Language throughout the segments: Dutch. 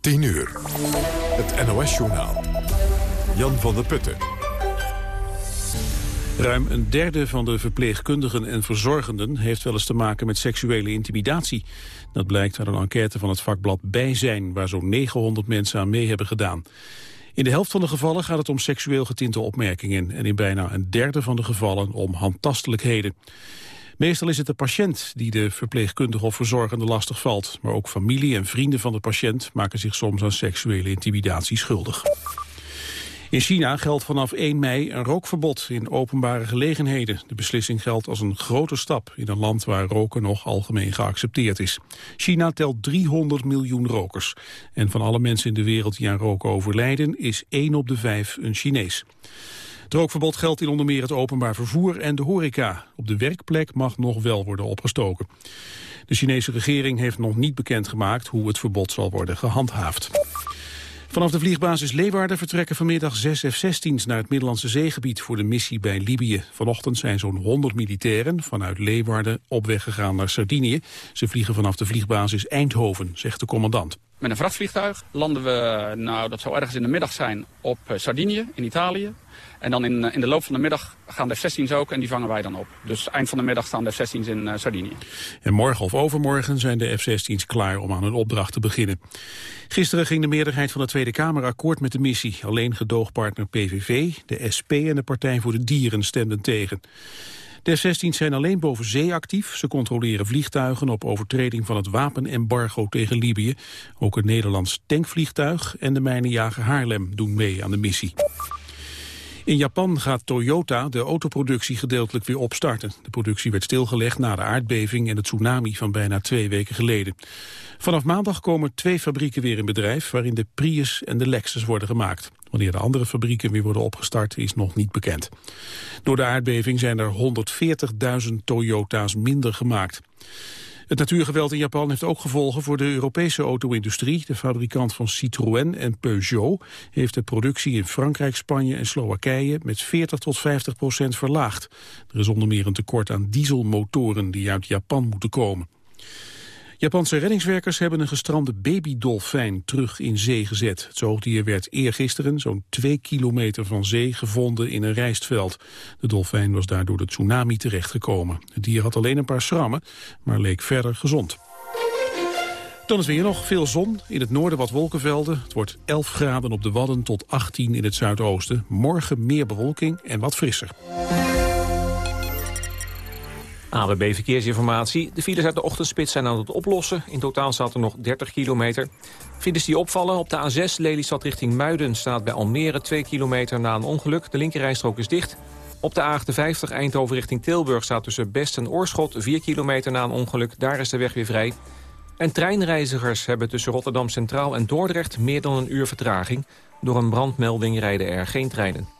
10 uur. Het NOS-journaal. Jan van der Putten. Ruim een derde van de verpleegkundigen en verzorgenden heeft wel eens te maken met seksuele intimidatie. Dat blijkt uit een enquête van het vakblad Bijzijn, waar zo'n 900 mensen aan mee hebben gedaan. In de helft van de gevallen gaat het om seksueel getinte opmerkingen en in bijna een derde van de gevallen om handtastelijkheden. Meestal is het de patiënt die de verpleegkundige of verzorgende lastig valt. Maar ook familie en vrienden van de patiënt maken zich soms aan seksuele intimidatie schuldig. In China geldt vanaf 1 mei een rookverbod in openbare gelegenheden. De beslissing geldt als een grote stap in een land waar roken nog algemeen geaccepteerd is. China telt 300 miljoen rokers. En van alle mensen in de wereld die aan roken overlijden is 1 op de 5 een Chinees. Het rookverbod geldt in onder meer het openbaar vervoer en de horeca. Op de werkplek mag nog wel worden opgestoken. De Chinese regering heeft nog niet bekendgemaakt hoe het verbod zal worden gehandhaafd. Vanaf de vliegbasis Leeuwarden vertrekken vanmiddag zes F-16's naar het Middellandse zeegebied voor de missie bij Libië. Vanochtend zijn zo'n 100 militairen vanuit Leeuwarden op weg gegaan naar Sardinië. Ze vliegen vanaf de vliegbasis Eindhoven, zegt de commandant. Met een vrachtvliegtuig landen we, nou dat zou ergens in de middag zijn, op eh, Sardinië in Italië. En dan in, eh, in de loop van de middag gaan de F-16's ook en die vangen wij dan op. Dus eind van de middag staan de F-16's in uh, Sardinië. En morgen of overmorgen zijn de F-16's klaar om aan hun opdracht te beginnen. Gisteren ging de meerderheid van de Tweede Kamer akkoord met de missie. Alleen gedoogpartner PVV, de SP en de Partij voor de Dieren stemden tegen. De F-16's zijn alleen boven zee actief. Ze controleren vliegtuigen op overtreding van het wapenembargo tegen Libië. Ook een Nederlands tankvliegtuig en de mijnenjager Haarlem doen mee aan de missie. In Japan gaat Toyota de autoproductie gedeeltelijk weer opstarten. De productie werd stilgelegd na de aardbeving en het tsunami van bijna twee weken geleden. Vanaf maandag komen twee fabrieken weer in bedrijf... waarin de Prius en de Lexus worden gemaakt. Wanneer de andere fabrieken weer worden opgestart is nog niet bekend. Door de aardbeving zijn er 140.000 Toyota's minder gemaakt. Het natuurgeweld in Japan heeft ook gevolgen voor de Europese auto-industrie. De fabrikant van Citroën en Peugeot heeft de productie in Frankrijk, Spanje en Slowakije met 40 tot 50 procent verlaagd. Er is onder meer een tekort aan dieselmotoren die uit Japan moeten komen. Japanse reddingswerkers hebben een gestrande babydolfijn terug in zee gezet. Het zoogdier werd eergisteren zo'n twee kilometer van zee gevonden in een rijstveld. De dolfijn was daardoor de tsunami terechtgekomen. Het dier had alleen een paar schrammen, maar leek verder gezond. Dan is weer nog veel zon. In het noorden wat wolkenvelden. Het wordt 11 graden op de Wadden tot 18 in het zuidoosten. Morgen meer bewolking en wat frisser. AWB Verkeersinformatie. De files uit de ochtendspits zijn aan het oplossen. In totaal staat er nog 30 kilometer. Files die opvallen op de A6 Lelystad richting Muiden... staat bij Almere 2 kilometer na een ongeluk. De linkerrijstrook is dicht. Op de A58 Eindhoven richting Tilburg staat tussen Best en Oorschot... 4 kilometer na een ongeluk. Daar is de weg weer vrij. En treinreizigers hebben tussen Rotterdam Centraal en Dordrecht... meer dan een uur vertraging. Door een brandmelding rijden er geen treinen.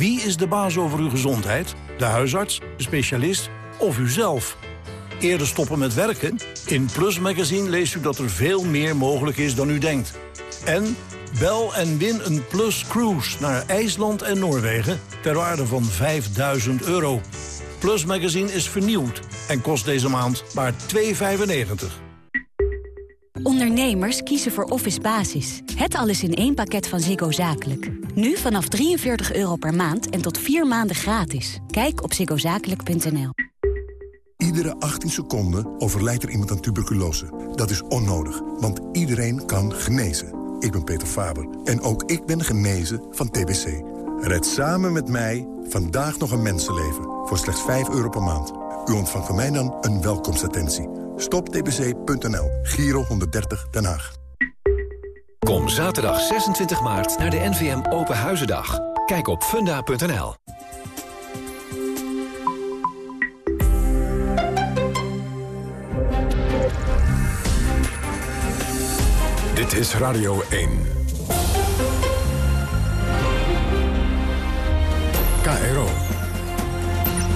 Wie is de baas over uw gezondheid? De huisarts, de specialist of uzelf? Eerder stoppen met werken? In Plus Magazine leest u dat er veel meer mogelijk is dan u denkt. En bel en win een Plus Cruise naar IJsland en Noorwegen... ter waarde van 5000 euro. Plus Magazine is vernieuwd en kost deze maand maar 2,95. Ondernemers kiezen voor Office Basis. Het alles in één pakket van Ziggo Zakelijk. Nu vanaf 43 euro per maand en tot 4 maanden gratis. Kijk op ziggozakelijk.nl. Iedere 18 seconden overlijdt er iemand aan tuberculose. Dat is onnodig, want iedereen kan genezen. Ik ben Peter Faber en ook ik ben genezen van TBC. Red samen met mij vandaag nog een mensenleven voor slechts 5 euro per maand. U ontvangt van mij dan een welkomstattentie. StopTBC.nl. Giro 130 Den Haag. Kom zaterdag 26 maart naar de NVM Open Huizendag. Kijk op funda.nl. Dit is Radio 1. KRO.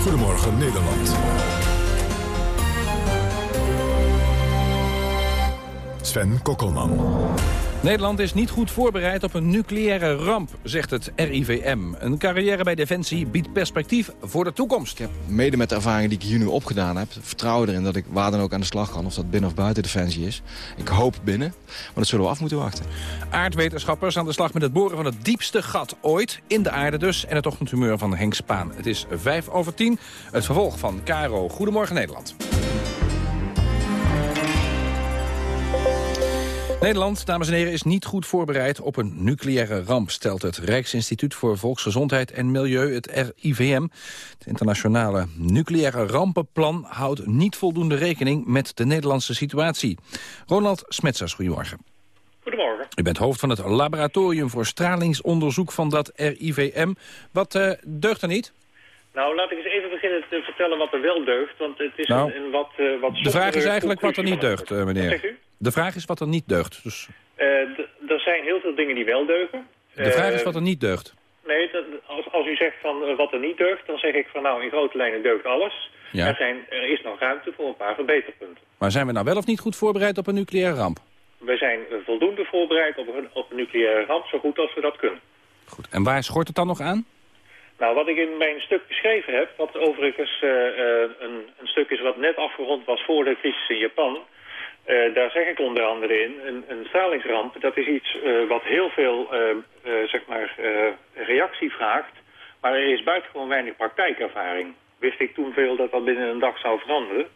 Goedemorgen Nederland. Sven Kokkelman. Nederland is niet goed voorbereid op een nucleaire ramp, zegt het RIVM. Een carrière bij Defensie biedt perspectief voor de toekomst. Ik heb mede met de ervaringen die ik hier nu opgedaan heb... vertrouwen erin dat ik waar dan ook aan de slag kan... of dat binnen of buiten Defensie is. Ik hoop binnen, maar dat zullen we af moeten wachten. Aardwetenschappers aan de slag met het boren van het diepste gat ooit. In de aarde dus. En het ochtendhumeur van Henk Spaan. Het is 5 over 10. Het vervolg van Caro. Goedemorgen Nederland. Nederland, dames en heren, is niet goed voorbereid op een nucleaire ramp... stelt het Rijksinstituut voor Volksgezondheid en Milieu, het RIVM. Het internationale nucleaire rampenplan houdt niet voldoende rekening... met de Nederlandse situatie. Ronald Smetsers, goedemorgen. Goedemorgen. U bent hoofd van het laboratorium voor stralingsonderzoek van dat RIVM. Wat uh, deugt er niet? Nou, laat ik eens even beginnen te vertellen wat er wel deugt. Want het is nou, een, een, wat, uh, wat De vraag is eigenlijk wat er niet deugt, uh, meneer. Wat zegt u? De vraag is wat er niet deugt. Dus... Uh, er zijn heel veel dingen die wel deugen. De vraag is wat er niet deugt. Nee, dat, als, als u zegt van wat er niet deugt, dan zeg ik van nou in grote lijnen deugt alles. Ja. Er, zijn, er is nog ruimte voor een paar verbeterpunten. Maar zijn we nou wel of niet goed voorbereid op een nucleaire ramp? We zijn voldoende voorbereid op een, op een nucleaire ramp, zo goed als we dat kunnen. Goed. En waar schort het dan nog aan? Nou, wat ik in mijn stuk beschreven heb, wat overigens uh, een, een, stuk is wat net afgerond was voor de crisis in Japan... Uh, daar zeg ik onder andere in, een, een stralingsramp, dat is iets wat heel veel zeg maar, reactie vraagt... maar er is buitengewoon weinig praktijkervaring. Wist ik toen veel dat dat binnen een dag zou veranderen...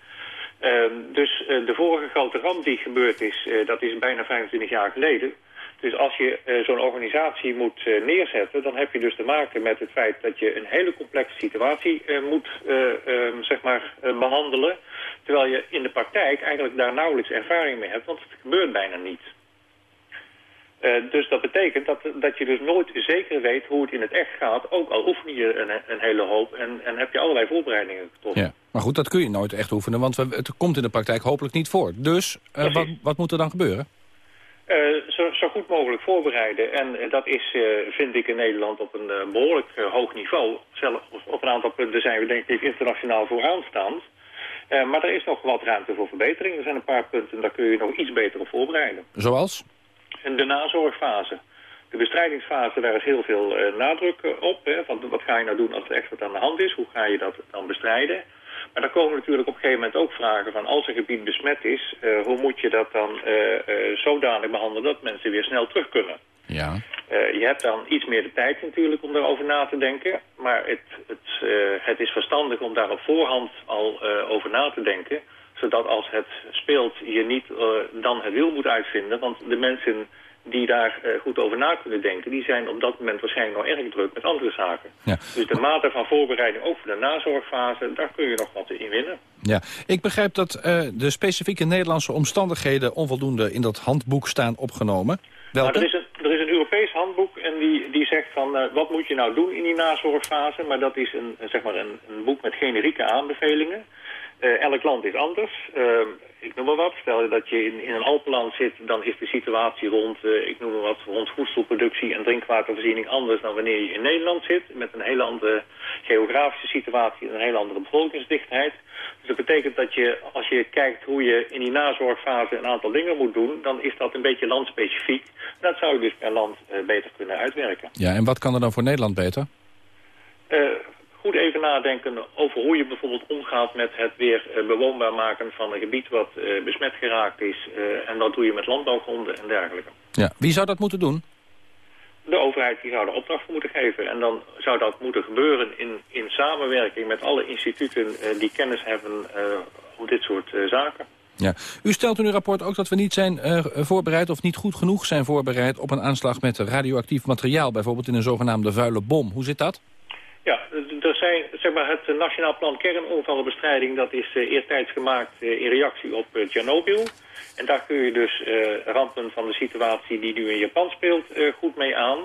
Ehm, dus de vorige grote ramp die gebeurd is, dat is bijna 25 jaar geleden... Dus als je uh, zo'n organisatie moet uh, neerzetten, dan heb je dus te maken met het feit dat je een hele complexe situatie uh, moet zeg maar, behandelen. Terwijl je in de praktijk eigenlijk daar nauwelijks ervaring mee hebt, want het gebeurt bijna niet. dus dat betekent dat, dat je dus nooit zeker weet hoe het in het echt gaat, ook al oefen je een, een hele hoop en, en heb je allerlei voorbereidingen getroffen. Ja, maar goed, dat kun je nooit echt oefenen, want het komt in de praktijk hopelijk niet voor. Dus wat, wat moet er dan gebeuren? Uh, zo, zo, goed mogelijk voorbereiden. En uh, dat is, uh, vind ik, in Nederland op een behoorlijk hoog niveau. Zelfs op een aantal punten zijn we denk ik internationaal vooraanstaand. maar er is nog wat ruimte voor verbetering. Er zijn een paar punten, daar kun je nog iets beter op voorbereiden. Zoals? En de nazorgfase. De bestrijdingsfase, daar is heel veel nadruk op. Hè, van wat ga je nou doen als er echt wat aan de hand is? Hoe ga je dat dan bestrijden? Maar daar komen natuurlijk op een gegeven moment ook vragen van... als een gebied besmet is, uh, hoe moet je dat dan uh, uh, zodanig behandelen... dat mensen weer snel terug kunnen? Ja. je hebt dan iets meer de tijd natuurlijk om daarover na te denken. Maar het, het, het is verstandig om daar op voorhand al over na te denken... zodat als het speelt je niet dan het wiel moet uitvinden. Want de mensen die daar uh, goed over na kunnen denken... die zijn op dat moment waarschijnlijk nog erg druk met andere zaken. Ja. Dus de mate van voorbereiding, ook voor de nazorgfase... daar kun je nog wat in winnen. Ja, ik begrijp dat uh, de specifieke Nederlandse omstandigheden... onvoldoende in dat handboek staan opgenomen. Welke? Nou, er, is een, er is een Europees handboek en die, die zegt van... Uh, wat moet je nou doen in die nazorgfase? Maar dat is een, zeg maar een, een boek met generieke aanbevelingen... Uh, elk land is anders. Uh, ik noem maar wat. Stel dat je in, in een Alpenland zit, dan is de situatie rond, uh, ik noem maar wat, rond voedselproductie en drinkwatervoorziening anders dan wanneer je in Nederland zit. Met een hele andere geografische situatie en een hele andere bevolkingsdichtheid. Dus dat betekent dat je, als je kijkt hoe je in die nazorgfase een aantal dingen moet doen, dan is dat een beetje landspecifiek. Dat zou je dus per land beter kunnen uitwerken. Ja, en wat kan er dan voor Nederland beter? Goed even nadenken over hoe je bijvoorbeeld omgaat met het weer uh, bewoonbaar maken van een gebied wat uh, besmet geraakt is. Uh, en dat doe je met landbouwgronden en dergelijke. Ja. Wie zou dat moeten doen? De overheid die zou de opdracht voor moeten geven. En dan zou dat moeten gebeuren in, in samenwerking met alle instituten die kennis hebben op dit soort zaken. Ja. U stelt in uw rapport ook dat we niet zijn voorbereid of niet goed genoeg zijn voorbereid op een aanslag met radioactief materiaal. Bijvoorbeeld in een zogenaamde vuile bom. Hoe zit dat? Er zijn, zeg maar, het Nationaal Plan Kernongevallenbestrijding... dat is uh, eertijds gemaakt uh, in reactie op uh. En daar kun je dus rampen van de situatie die nu in Japan speelt goed mee aan.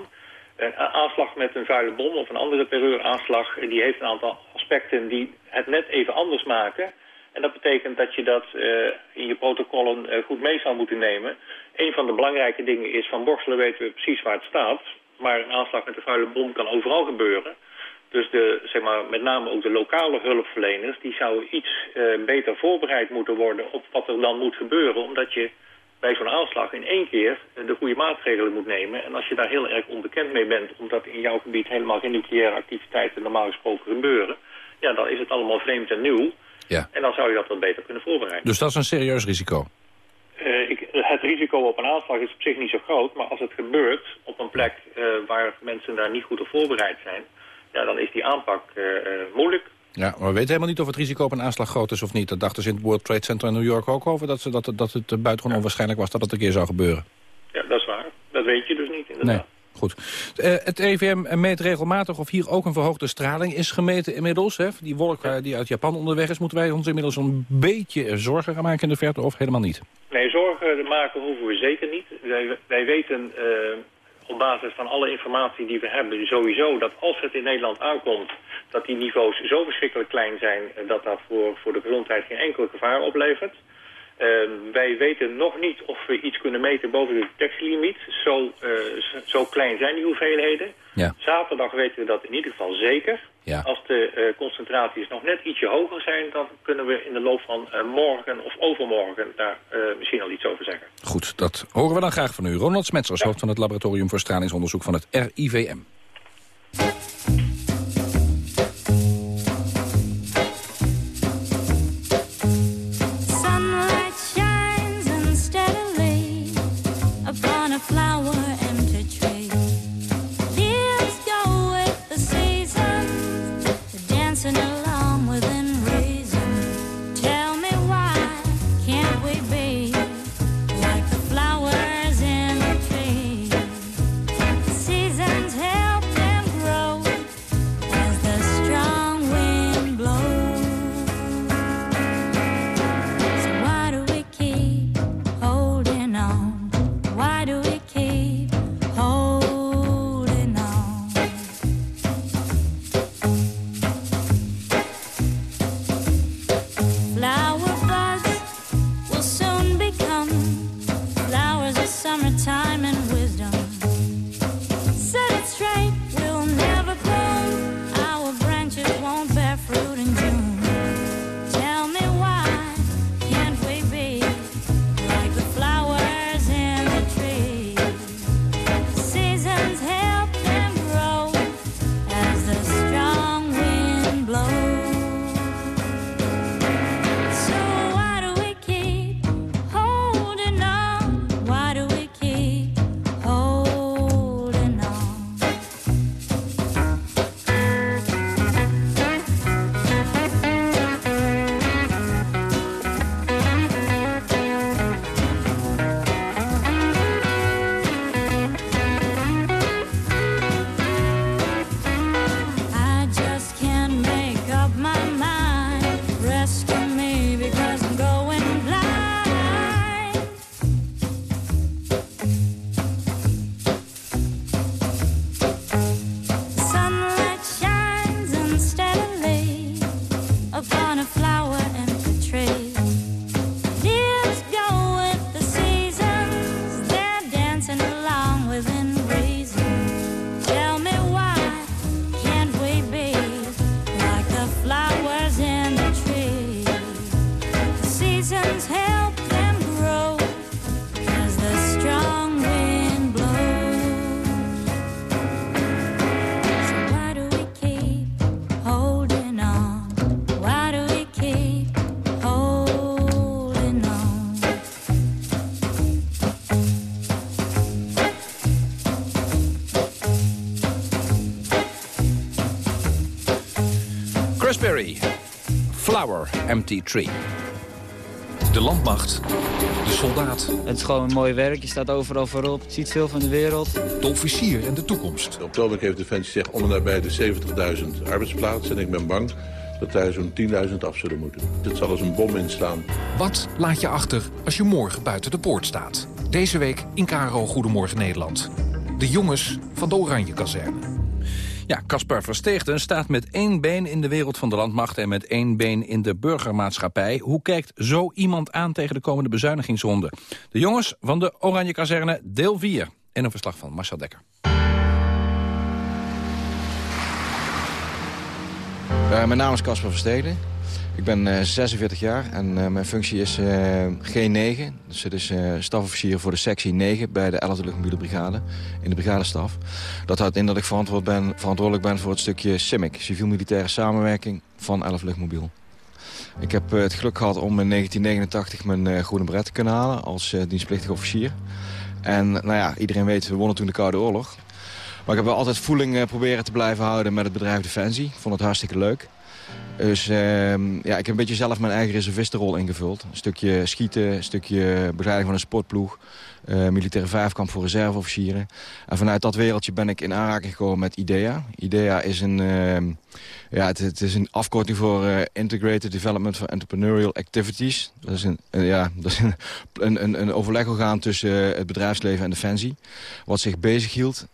Een aanslag met een vuile bom of een andere terreuraanslag... die heeft een aantal aspecten die het net even anders maken. En dat betekent dat je dat eh, in je protocollen eh, goed mee zou moeten nemen. Een van de belangrijke dingen is, van Borselen weten we precies waar het staat. Maar een aanslag met een vuile bom kan overal gebeuren. Dus de, zeg maar, met name ook de lokale hulpverleners... die zouden iets eh, beter voorbereid moeten worden op wat er dan moet gebeuren. Omdat je bij zo'n aanslag in één keer de goede maatregelen moet nemen. En als je daar heel erg onbekend mee bent... omdat in jouw gebied helemaal geen nucleaire activiteiten normaal gesproken gebeuren... ja, dan is het allemaal vreemd en nieuw. Ja. En dan zou je dat wat beter kunnen voorbereiden. Dus dat is een serieus risico. Uh, ik, het risico op een aanslag is op zich niet zo groot, maar als het gebeurt op een plek uh, waar mensen daar niet goed op voorbereid zijn, ja, dan is die aanpak uh, moeilijk. Ja, maar we weten helemaal niet of het risico op een aanslag groot is of niet. Dat dachten ze in het World Trade Center in New York ook over, dat, ze, dat, dat het buitengewoon ja. onwaarschijnlijk was dat het een keer zou gebeuren. Ja, dat is waar. Dat weet je dus niet, inderdaad. Nee. Goed. Uh, het EVM meet regelmatig of hier ook een verhoogde straling is gemeten inmiddels. Hè? Die wolk uh, die uit Japan onderweg is, moeten wij ons inmiddels een beetje zorgen gaan maken in de verte of helemaal niet? Nee, zorgen maken hoeven we zeker niet. Wij, wij weten uh, op basis van alle informatie die we hebben sowieso dat als het in Nederland aankomt... dat die niveaus zo verschrikkelijk klein zijn dat dat voor, voor de gezondheid geen enkele gevaar oplevert. Uh, wij weten nog niet of we iets kunnen meten boven de detectielimiet. Zo, uh, zo klein zijn die hoeveelheden. Ja. Zaterdag weten we dat in ieder geval zeker. Ja. Als de uh, concentraties nog net ietsje hoger zijn... dan kunnen we in de loop van morgen of overmorgen daar misschien al iets over zeggen. Goed, dat horen we dan graag van u. Ronald Smets als ja. hoofd van het Laboratorium voor Stralingsonderzoek van het RIVM. Flower, Empty Tree. De landmacht. De soldaat. Het is gewoon mooi werk. Je staat overal voorop. Je ziet veel van de wereld. De officier en de toekomst. Op het heeft Defensie gezegd om en nabij de 70.000 arbeidsplaatsen. En ik ben bang dat daar zo'n 10.000 af zullen moeten. Het zal als een bom inslaan. Wat laat je achter als je morgen buiten de poort staat? Deze week in Karo Goedemorgen Nederland. De jongens van de Oranje Kazerne. Ja, Caspar Versteegden staat met één been in de wereld van de landmacht... en met één been in de burgermaatschappij. Hoe kijkt zo iemand aan tegen de komende bezuinigingsronde? De jongens van de Oranje Kazerne, deel 4. En een verslag van Marcel Dekker. Mijn naam is Caspar Versteden. Ik ben uh, 46 jaar en uh, mijn functie is uh, G9. Dus het is stafofficier voor de sectie 9 bij de 11e Luchtmobiele Brigade in de brigadestaf. Dat houdt in dat ik verantwoord ben, verantwoordelijk ben voor het stukje CIMIC, civiel-militaire samenwerking van 11 Luchtmobiel. Ik heb het geluk gehad om in 1989 mijn groene bret te kunnen halen als dienstplichtig officier. En nou ja, iedereen weet, we wonnen toen de Koude Oorlog. Maar ik heb wel altijd voeling proberen te blijven houden met het bedrijf Defensie. Ik vond het hartstikke leuk. Dus uh, ja, ik heb een beetje zelf mijn eigen reservistenrol ingevuld. Een stukje schieten, een stukje begeleiding van een sportploeg. Uh, militaire vijfkamp voor reserveofficieren. En vanuit dat wereldje ben ik in aanraking gekomen met IDEA. IDEA is een, uh, ja, het, is een afkorting voor uh, Integrated Development for Entrepreneurial Activities. Dat is een, ja, dat is een, een, een overlegorgaan tussen het bedrijfsleven en Defensie. Wat zich bezighield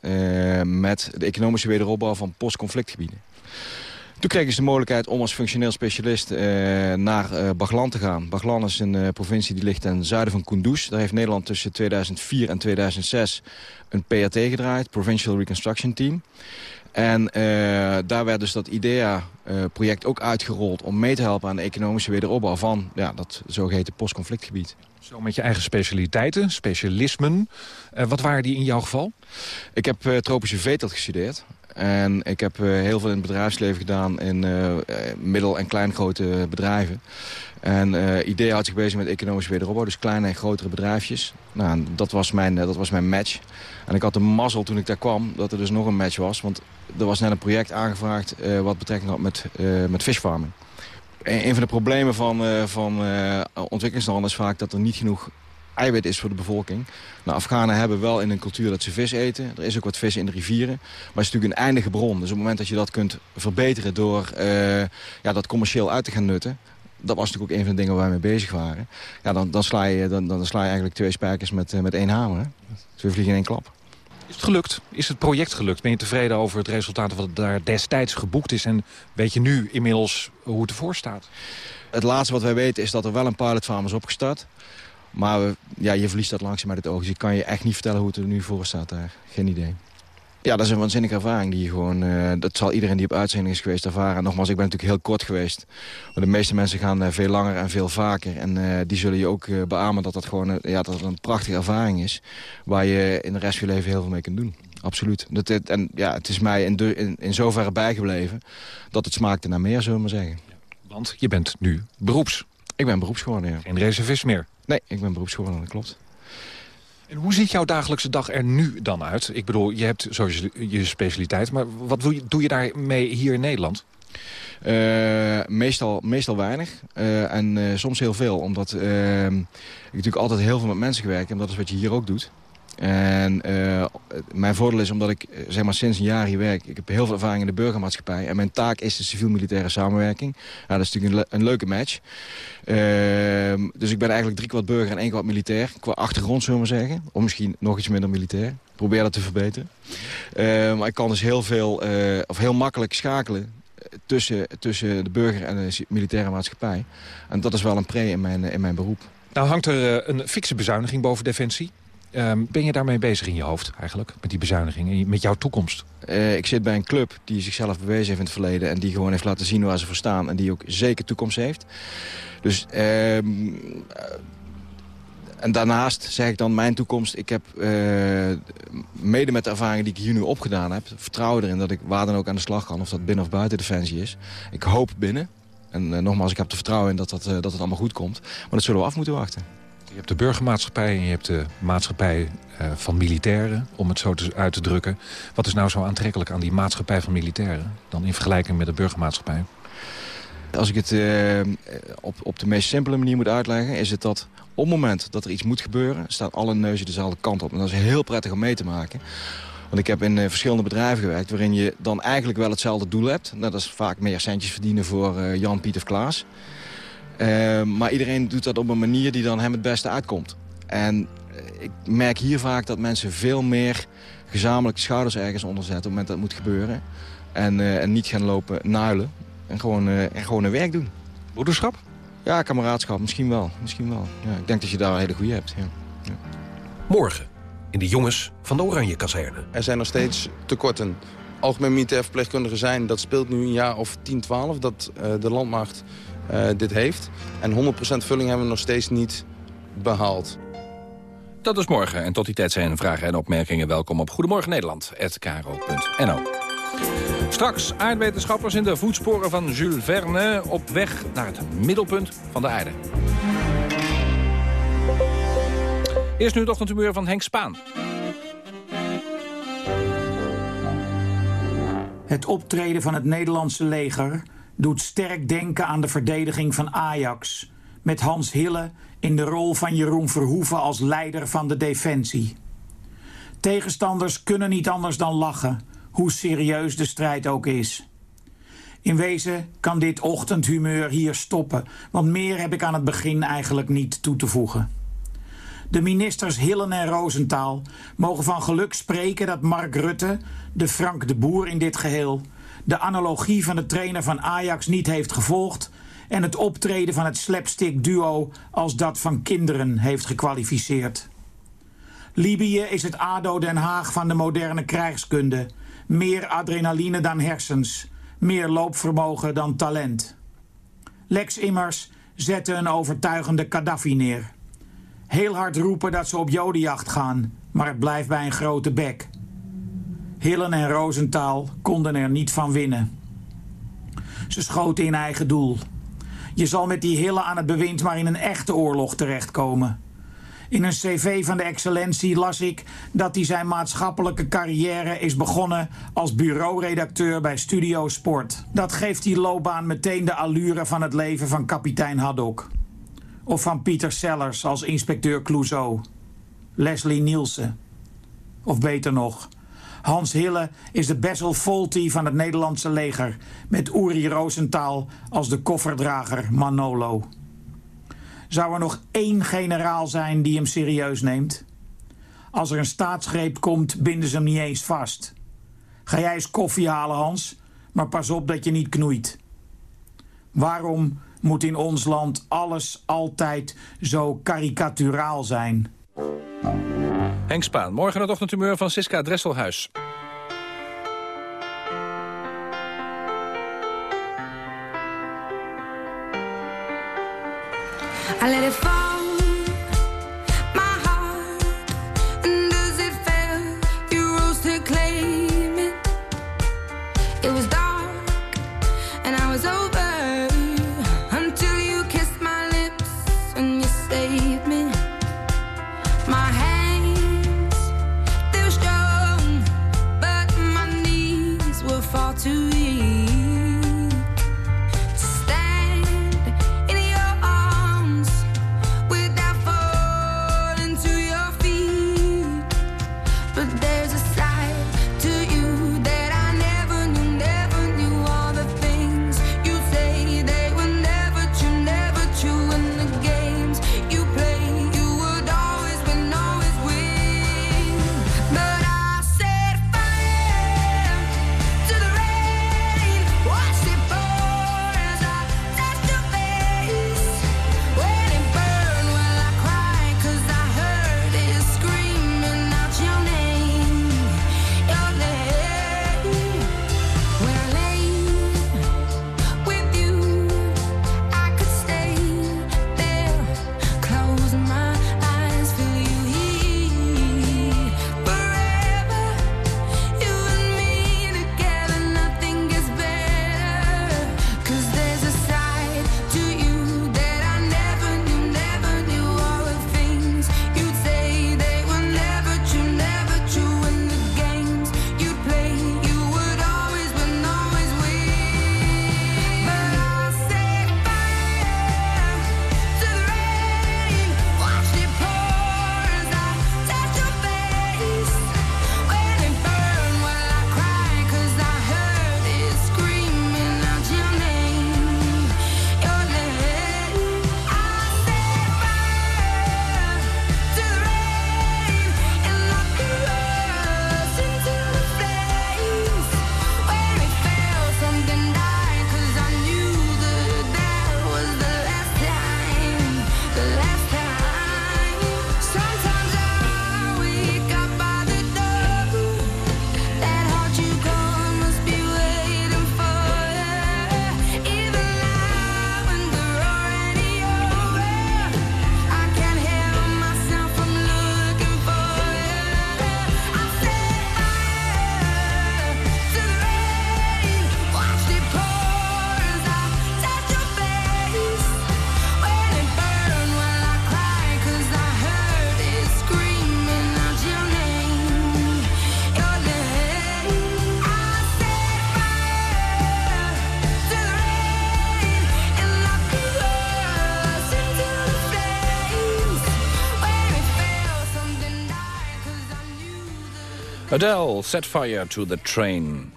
met de economische wederopbouw van postconflictgebieden. Toen kreeg ik de mogelijkheid om als functioneel specialist eh, naar uh, Baglan te gaan. Baglan is een uh, provincie die ligt ten zuiden van Kunduz. Daar heeft Nederland tussen 2004 en 2006 een PRT gedraaid, Provincial Reconstruction Team. En daar werd dus dat IDEA-project ook uitgerold om mee te helpen aan de economische wederopbouw van ja, dat zogeheten postconflictgebied. Zo met je eigen specialiteiten, specialismen. wat waren die in jouw geval? Ik heb tropische veeteelt gestudeerd. En ik heb uh, heel veel in het bedrijfsleven gedaan in uh, middel- en kleingrote bedrijven. En uh, idee had zich bezig met economische wederopbouw, dus kleine en grotere bedrijfjes. Nou, dat was, mijn, dat was mijn match. En ik had de mazzel toen ik daar kwam dat er dus nog een match was. Want er was net een project aangevraagd wat betrekking had met, met fishfarming. Een van de problemen van, van ontwikkelingslanden is vaak dat er niet genoeg eiwit is voor de bevolking. Nou, Afghanen hebben wel in een cultuur dat ze vis eten. Er is ook wat vis in de rivieren. Maar het is natuurlijk een eindige bron. Dus op het moment dat je dat kunt verbeteren door uh, ja, dat commercieel uit te gaan nutten... dat was natuurlijk ook een van de dingen waar we mee bezig waren. Ja, dan, dan, sla, je, dan, dan sla je eigenlijk twee spijkers met, uh, met één hamer. Hè? Dus we vliegen in één klap. Is het gelukt? Is het project gelukt? Ben je tevreden over het resultaat wat daar destijds geboekt is? En weet je nu inmiddels hoe het ervoor staat? Het laatste wat wij weten is dat er wel een pilotfarm is opgestart. Maar ja, je verliest dat langzaam uit het oog. Dus ik kan je echt niet vertellen hoe het er nu voor staat daar. Geen idee. Ja, dat is een waanzinnige ervaring. Die je gewoon, uh, dat zal iedereen die op uitzending is geweest ervaren. En nogmaals, ik ben natuurlijk heel kort geweest. Maar de meeste mensen gaan uh, veel langer en veel vaker. En uh, die zullen je ook beamen dat dat gewoon ja, dat een prachtige ervaring is. Waar je in de rest van je leven heel veel mee kunt doen. Absoluut. Dat, en ja, het is mij in, de, in, in zoverre bijgebleven dat het smaakte naar meer, zullen we maar zeggen. Want je bent nu beroeps. Ik ben beroeps geworden, ja. Geen reservist meer. Nee, ik ben beroepsgeworden, dat klopt. En hoe ziet jouw dagelijkse dag er nu dan uit? Ik bedoel, je hebt sowieso je specialiteit, maar wat doe je, doe je daarmee hier in Nederland? Uh, meestal, meestal weinig uh, en uh, soms heel veel. Omdat ik natuurlijk altijd heel veel met mensen gewerkt en dat is wat je hier ook doet. En uh, mijn voordeel is omdat ik zeg maar, sinds een jaar hier werk... ik heb heel veel ervaring in de burgermaatschappij... en mijn taak is de civiel-militaire samenwerking. Ja, dat is natuurlijk een, leuke match. Uh, dus ik ben eigenlijk drie kwart burger en één kwart militair. Qua achtergrond, zullen we zeggen. Of misschien nog iets minder militair. Probeer dat te verbeteren. Uh, maar ik kan dus heel, veel, of heel makkelijk schakelen tussen, tussen de burger en de militaire maatschappij. En dat is wel een pre in mijn, in mijn beroep. Nou hangt er een fikse bezuiniging boven Defensie. Um, ben je daarmee bezig in je hoofd eigenlijk, met die bezuiniging, met jouw toekomst? Uh, ik zit bij een club die zichzelf bewezen heeft in het verleden... en die gewoon heeft laten zien waar ze voor staan en die ook zeker toekomst heeft. Dus... Uh, en daarnaast zeg ik dan mijn toekomst. Ik heb uh, mede met de ervaringen die ik hier nu opgedaan heb... vertrouwen erin dat ik waar dan ook aan de slag kan. Of dat binnen of buiten Defensie is. Ik hoop binnen. En nogmaals, ik heb er vertrouwen in dat, dat, dat het allemaal goed komt. Maar dat zullen we af moeten wachten. Je hebt de burgermaatschappij en je hebt de maatschappij uh, van militairen, om het zo uit te drukken. Wat is nou zo aantrekkelijk aan die maatschappij van militairen dan in vergelijking met de burgermaatschappij? Als ik het uh, op, op de meest simpele manier moet uitleggen... is het dat op het moment dat er iets moet gebeuren... staan alle neuzen dezelfde kant op. En dat is heel prettig om mee te maken. Want ik heb in uh, verschillende bedrijven gewerkt... waarin je dan eigenlijk wel hetzelfde doel hebt. Dat is vaak meer centjes verdienen voor Jan, Piet of Klaas. Uh, maar iedereen doet dat op een manier die dan hem het beste uitkomt. En ik merk hier vaak dat mensen veel meer gezamenlijk schouders ergens onder zetten... op het moment dat het moet gebeuren. En, eh, en niet gaan lopen nuilen. En gewoon, eh, en gewoon een werk doen. Broederschap? Ja, kameraadschap. Misschien wel. Misschien wel. Ja, ik denk dat je daar een hele goede hebt. Ja. Ja. Morgen in de jongens van de Oranje Kazerne. Er zijn nog steeds tekorten. Algemeen militair verpleegkundigen zijn, dat speelt nu een jaar of 10, 12... dat eh, de landmacht eh, dit heeft. En 100% vulling hebben we nog steeds niet behaald. Dat is morgen. En tot die tijd zijn vragen en opmerkingen welkom op Goedemorgen Nederland@kro.nl. Straks aardwetenschappers in de voetsporen van Jules Verne... op weg naar het middelpunt van de aarde. Eerst nu het ochtendhumeur van Henk Spaan. Het optreden van het Nederlandse leger doet sterk denken aan de verdediging van Ajax... met Hans Hille in de rol van Jeroen Verhoeven als leider van de defensie. Tegenstanders kunnen niet anders dan lachen, hoe serieus de strijd ook is. In wezen kan dit ochtendhumeur hier stoppen, want meer heb ik aan het begin eigenlijk niet toe te voegen. De ministers Hillen en Roosentaal mogen van geluk spreken dat Mark Rutte, de Frank de Boer in dit geheel, de analogie van de trainer van Ajax niet heeft gevolgd en het optreden van het slapstick duo als dat van kinderen heeft gekwalificeerd. Libië is het ADO Den Haag van de moderne krijgskunde. Meer adrenaline dan hersens, meer loopvermogen dan talent. Lex Immers zette een overtuigende Gaddafi neer. Heel hard roepen dat ze op jodenjacht gaan, maar het blijft bij een grote bek. Hillen en Roosentaal konden er niet van winnen. Ze schoten in eigen doel. Je zal met die Hillen aan het bewind maar in een echte oorlog terechtkomen. In een cv van de excellentie las ik dat hij zijn maatschappelijke carrière is begonnen als bureauredacteur bij Studio Sport. Dat geeft die loopbaan meteen de allure van het leven van kapitein Haddock. Of van Pieter Sellers als inspecteur Clouseau. Leslie Nielsen. Of beter nog, Hans Hille is de Bessel Volti van het Nederlandse leger... met Uri Rosenthal als de kofferdrager Manolo. Zou er nog één generaal zijn die hem serieus neemt? Als er een staatsgreep komt, binden ze hem niet eens vast. Ga jij eens koffie halen, Hans, maar pas op dat je niet knoeit. Waarom moet in ons land alles altijd zo karikaturaal zijn? Henk Spaan, morgen het ochtendhumeur van Siska Dresselhuis. Adele, set fire to the train.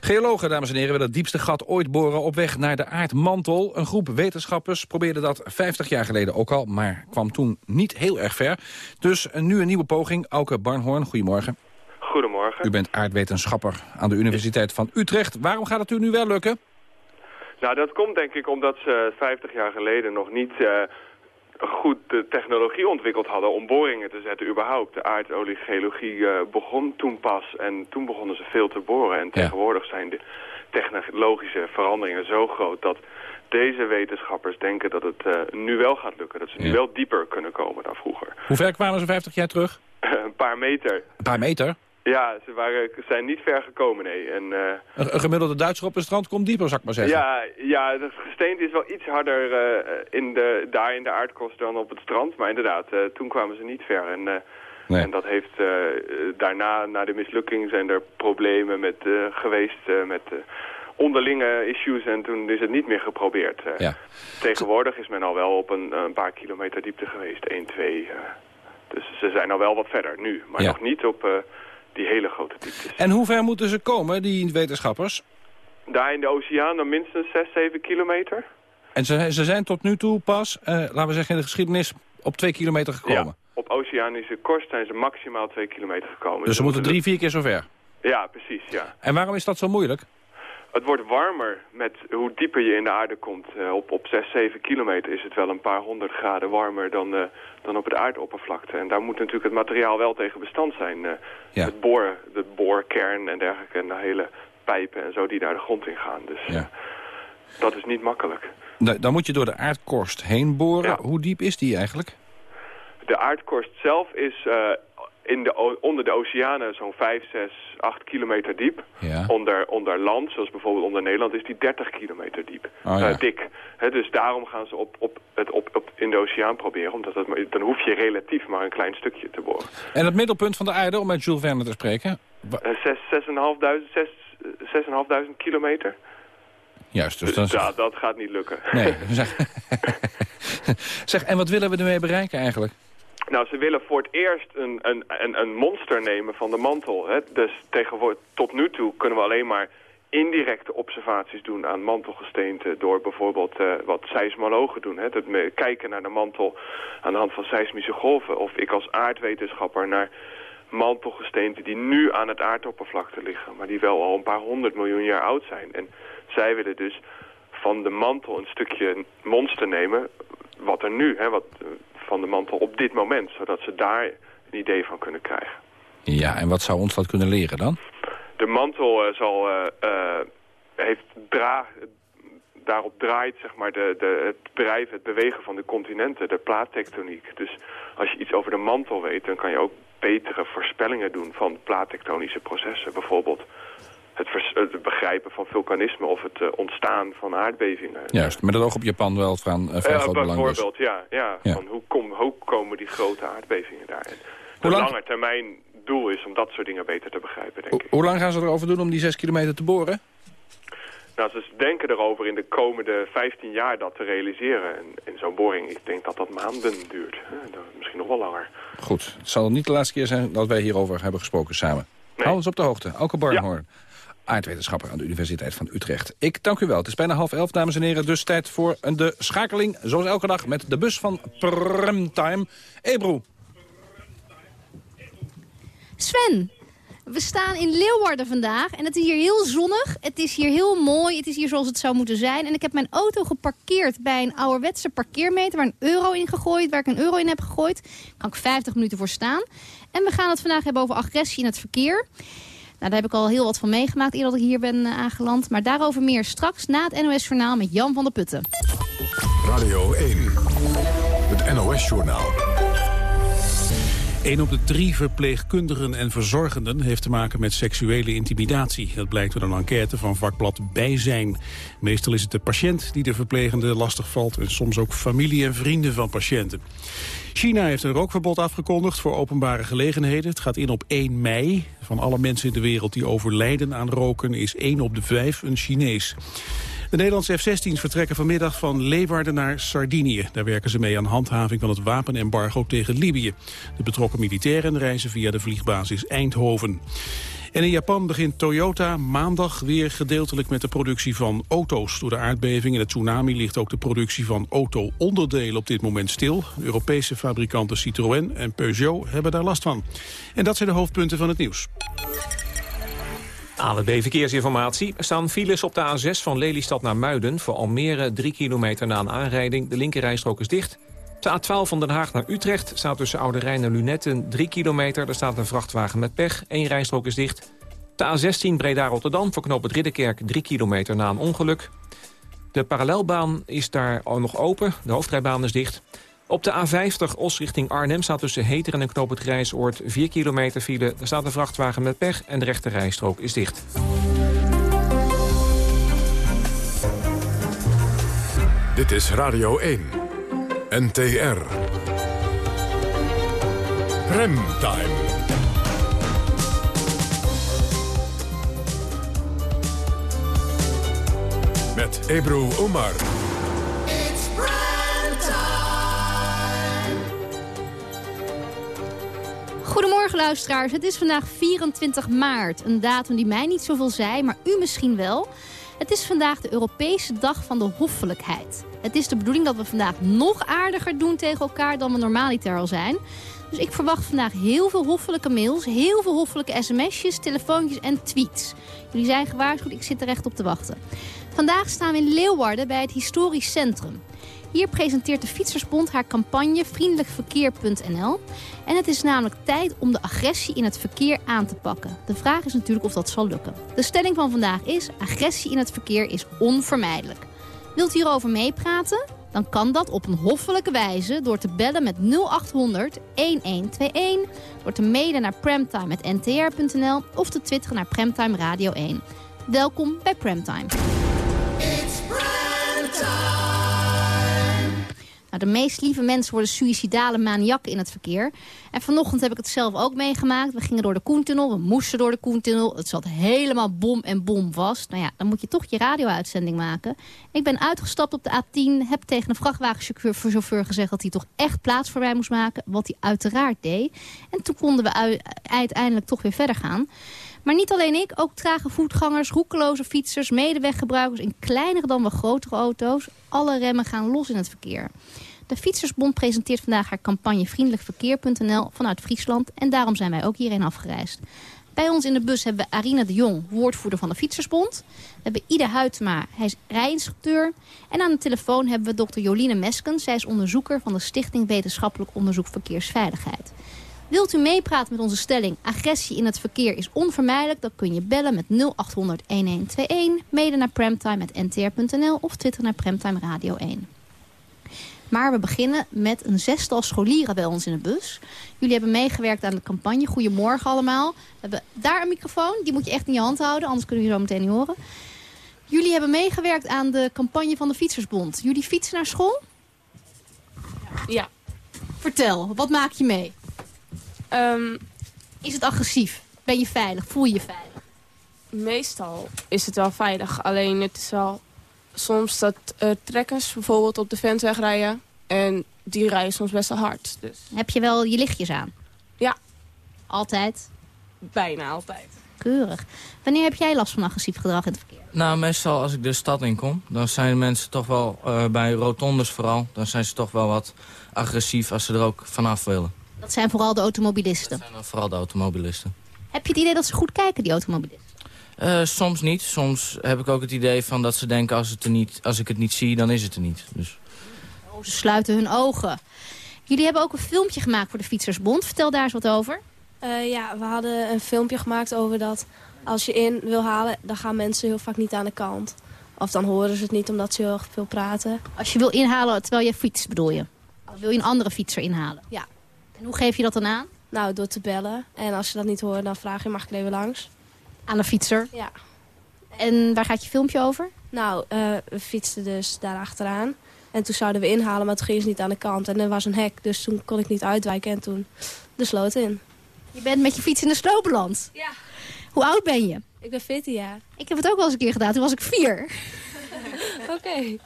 Geologen, dames en heren, willen het diepste gat ooit boren op weg naar de aardmantel. Een groep wetenschappers probeerde dat 50 jaar geleden ook al, maar kwam toen niet heel erg ver. Dus nu een nieuwe poging. Auke Barnhoorn, goedemorgen. Goedemorgen. U bent aardwetenschapper aan de Universiteit van Utrecht. Waarom gaat het u nu wel lukken? Nou, dat komt denk ik omdat ze 50 jaar geleden nog niet eh, goed de technologie ontwikkeld hadden om boringen te zetten überhaupt. De aardoliegeologie eh, begon toen pas en toen begonnen ze veel te boren. En tegenwoordig zijn de technologische veranderingen zo groot dat deze wetenschappers denken dat het eh, nu wel gaat lukken. Dat ze nu Ja. wel dieper kunnen komen dan vroeger. Hoe ver kwamen ze 50 jaar terug? een paar meter. Een paar meter? Ja, ze waren, zijn niet ver gekomen, nee. En, eh, Een, een gemiddelde Duitser op het strand komt dieper, zou ik maar zeggen. Ja, ja, het gesteente is wel iets harder eh, in de, daar in de aardkorst dan op het strand. Maar inderdaad, eh, toen kwamen ze niet ver. En, en dat heeft daarna, na de mislukking, zijn er problemen met, geweest met onderlinge issues. En toen is het niet meer geprobeerd. Ja. Tegenwoordig is men al wel op een, een paar kilometer diepte geweest. 1, 2. eh. dus ze zijn al wel wat verder nu. Maar Ja. nog niet op die hele grote dieptes. En hoe ver moeten ze komen, die wetenschappers? Daar in de oceaan dan minstens 6, 7 kilometer. En ze, ze zijn tot nu toe pas, eh, laten we zeggen in de geschiedenis, op twee kilometer gekomen. Ja, op oceanische korst zijn ze maximaal 2 kilometer gekomen. Dus ze moeten drie, vier keer zo ver. Ja, precies, ja. En waarom is dat zo moeilijk? Het wordt warmer met hoe dieper je in de aarde komt. Eh, op, op 6, 7 kilometer is het wel een paar honderd graden warmer dan, eh, dan op het aardoppervlakte. En daar moet natuurlijk het materiaal wel tegen bestand zijn. eh, Ja. Het boor, de boorkern en dergelijke en de hele pijpen en zo die naar de grond in gaan. Dus eh, dat is niet makkelijk. Da- Dan moet je door de aardkorst heen boren. Hoe diep is die eigenlijk? De aardkorst zelf is in de, onder de oceanen zo'n 5, 6, 8 kilometer diep. Ja. Onder, onder land, zoals bijvoorbeeld onder Nederland, is die 30 kilometer diep. Oh, ja. Eh, dik. Dus daarom gaan ze op, op, het op, op, in de oceaan proberen. Omdat maar- dan hoef je relatief maar een klein stukje te boren. En het middelpunt van de aarde, om met Jules Verne te spreken? Uh, 6, 6.500 zes- 6.500 kilometer. Juist, dus Dus dat ja, dat gaat niet lukken. Nee, zeg. zeg, en wat willen we ermee bereiken eigenlijk? Nou, ze willen voor het eerst een, een, een, een monster nemen van de mantel. Hè? Dus tegenwoordig, tot nu toe kunnen we alleen maar indirecte observaties doen aan mantelgesteente... door bijvoorbeeld eh, wat seismologen doen. Hè? Kijken naar de mantel aan de hand van seismische golven. Of ik als aardwetenschapper naar mantelgesteenten die nu aan het aardoppervlakte liggen... maar die wel al een paar honderd miljoen jaar oud zijn. En zij willen dus van de mantel een stukje monster nemen... wat er nu, hè, wat, van de mantel op dit moment... zodat ze daar een idee van kunnen krijgen. Ja, en wat zou ons dat kunnen leren dan? De mantel eh, zal, eh, eh, heeft dra daarop draait zeg maar, de, de, het drijven, het bewegen van de continenten, de plaattectoniek. Dus als je iets over de mantel weet, dan kan je ook betere voorspellingen doen van plaattectonische processen. Bijvoorbeeld het, vers- het begrijpen van vulkanisme of het eh, ontstaan van aardbevingen. Juist, met het oog op Japan wel van uh, van Ja, groot belang dus. bijvoorbeeld, ja. ja, Ja. Van hoe, kom, hoe komen die grote aardbevingen daar? Hoe het lang- lange termijn doel is om dat soort dingen beter te begrijpen, denk ik. Hoe lang gaan ze erover doen om die zes kilometer te boren? Nou, ze denken erover in de komende 15 jaar dat te realiseren. En, en zo'n boring, ik denk dat dat maanden duurt. Misschien nog wel langer. Goed, het zal niet de laatste keer zijn dat wij hierover hebben gesproken samen. Hou ons op de hoogte. Auke Barnhoorn, aardwetenschapper aan de Universiteit van Utrecht. Ik dank u wel. Het is bijna half elf, dames en heren. Dus tijd voor de schakeling, zoals elke dag, met de bus van Primtime. Ebro. Sven, we staan in Leeuwarden vandaag en het is hier heel zonnig. Het is hier heel mooi. Het is hier zoals het zou moeten zijn. En ik heb mijn auto geparkeerd bij een ouderwetse parkeermeter... waar een euro in gegooid, waar ik een euro in heb gegooid. Daar kan ik 50 minuten voor staan. En we gaan het vandaag hebben over agressie in het verkeer. Nou, daar heb ik al heel wat van meegemaakt eer dat ik hier ben eh, aangeland. Maar daarover meer straks na het NOS-journaal met Jan van der Putten. Radio 1, het NOS-journaal. Een op de drie verpleegkundigen en verzorgenden heeft te maken met seksuele intimidatie. Dat blijkt uit een enquête van vakblad Bijzijn. Meestal is het de patiënt die de verplegende lastig valt... en soms ook familie en vrienden van patiënten. China heeft een rookverbod afgekondigd voor openbare gelegenheden. Het gaat in op 1 mei. Van alle mensen in de wereld die overlijden aan roken is 1 op de 5 een Chinees. De Nederlandse F-16's vertrekken vanmiddag van Leeuwarden naar Sardinië. Daar werken ze mee aan handhaving van het wapenembargo tegen Libië. De betrokken militairen reizen via de vliegbasis Eindhoven. En in Japan begint Toyota maandag weer gedeeltelijk met de productie van auto's. Door de aardbeving en het tsunami ligt ook de productie van auto-onderdelen op dit moment stil. Europese fabrikanten Citroën en Peugeot hebben daar last van. En dat zijn de hoofdpunten van het nieuws. ANWB Verkeersinformatie. Er staan files op de A6 van Lelystad naar Muiden... voor Almere 3 kilometer na een aanrijding. De linkerrijstrook is dicht. De A12 van Den Haag naar Utrecht staat tussen Oude Rijn en Lunetten 3 kilometer. Daar staat een vrachtwagen met pech. Eén rijstrook is dicht. De A16 Breda-Rotterdam voor knoop het Ridderkerk 3 kilometer na een ongeluk. De parallelbaan is daar nog open. De hoofdrijbaan is dicht. Op de A50 Os richting Arnhem staat tussen Heteren en knoop het Grijsoord 4 kilometer file. Er staat een vrachtwagen met pech en de rechte rijstrook is dicht. Dit is Radio 1. NTR. Remtime. Met Ebru Omar. Goedemorgen luisteraars, het is vandaag 24 maart. Een datum die mij niet zoveel zei, maar u misschien wel. Het is vandaag de Europese dag van de hoffelijkheid. Het is de bedoeling dat we vandaag nog aardiger doen tegen elkaar dan we normaliter al zijn. Dus ik verwacht vandaag heel veel hoffelijke mails, heel veel hoffelijke sms'jes, telefoontjes en tweets. Jullie zijn gewaarschuwd, ik zit er echt op te wachten. Vandaag staan we in Leeuwarden bij het Historisch Centrum. Hier presenteert de Fietsersbond haar campagne vriendelijkverkeer.nl. En het is namelijk tijd om de agressie in het verkeer aan te pakken. De vraag is natuurlijk of dat zal lukken. De stelling van vandaag is, agressie in het verkeer is onvermijdelijk. Wilt u hierover meepraten? Dan kan dat op een hoffelijke wijze door te bellen met 0800 1121... door te mailen naar premtime.ntr.nl of te twitteren naar Premtime Radio 1. Welkom bij Premtime. Nou, de meest lieve mensen worden suïcidale maniakken in het verkeer. En vanochtend heb ik het zelf ook meegemaakt. We gingen door de Koentunnel, we moesten door de Koentunnel. Het zat helemaal bom en bom vast. Nou ja, dan moet je toch je radio-uitzending maken. Ik ben uitgestapt op de A10, heb tegen een vrachtwagenchauffeur gezegd... dat hij toch echt plaats voor mij moest maken, wat hij uiteraard deed. En toen konden we uiteindelijk toch weer verder gaan. Maar niet alleen ik, ook trage voetgangers, roekeloze fietsers, medeweggebruikers... in kleinere dan wel grotere auto's. Alle remmen gaan los in het verkeer. De Fietsersbond presenteert vandaag haar campagne vriendelijkverkeer.nl vanuit Friesland. En daarom zijn wij ook hierheen afgereisd. Bij ons in de bus hebben we Arina de Jong, woordvoerder van de Fietsersbond. We hebben Ida Huytema, hij is rijinstructeur. En aan de telefoon hebben we dokter Joline Meskens. Zij is onderzoeker van de Stichting Wetenschappelijk Onderzoek Verkeersveiligheid. Wilt u meepraten met onze stelling agressie in het verkeer is onvermijdelijk... dan kun je bellen met 0800-1121, mede naar premtime.ntr.nl of twitter naar Premtime Radio 1. Maar we beginnen met een zestal scholieren bij ons in de bus. Jullie hebben meegewerkt aan de campagne. Goedemorgen allemaal. We hebben daar een microfoon, die moet je echt in je hand houden... anders kunnen jullie zo meteen niet horen. Jullie hebben meegewerkt aan de campagne van de Fietsersbond. Jullie fietsen naar school? Ja. Vertel, wat maak je mee? Ehm, is het agressief? Ben je veilig? Voel je je veilig? Meestal is het wel veilig. Alleen het is wel soms dat uh, trekkers bijvoorbeeld op de ventweg rijden. En die rijden soms best wel hard. Dus. Heb je wel je lichtjes aan? Ja. Altijd? Bijna altijd. Keurig. Wanneer heb jij last van agressief gedrag in het verkeer? Nou, meestal als ik de stad inkom, dan zijn mensen toch wel, uh, bij rotondes vooral... dan zijn ze toch wel wat agressief als ze er ook vanaf willen. Dat zijn vooral de automobilisten? Dat zijn vooral de automobilisten. Heb je het idee dat ze goed kijken, die automobilisten? Uh, soms niet. Soms heb ik ook het idee van dat ze denken... als, het er niet, als ik het niet zie, dan is het er niet. Dus. Oh, ze sluiten hun ogen. Jullie hebben ook een filmpje gemaakt voor de Fietsersbond. Vertel daar eens wat over. Uh, ja, we hadden een filmpje gemaakt over dat... als je in wil halen, dan gaan mensen heel vaak niet aan de kant. Of dan horen ze het niet omdat ze heel erg veel praten. Als je wil inhalen terwijl je fietst, bedoel je? Of wil je een andere fietser inhalen? Ja. En hoe geef je dat dan aan? Nou, door te bellen. En als je dat niet hoort, dan vraag je, mag ik er even langs? Aan de fietser? Ja. En waar gaat je filmpje over? Nou, uh, we fietsten dus daar achteraan. En toen zouden we inhalen, maar toen gingen ze niet aan de kant. En er was een hek, dus toen kon ik niet uitwijken en toen de sloot in. Je bent met je fiets in de sloot beland? Ja. Hoe oud ben je? Ik ben 14 jaar. Ik heb het ook wel eens een keer gedaan, toen was ik vier. Oké.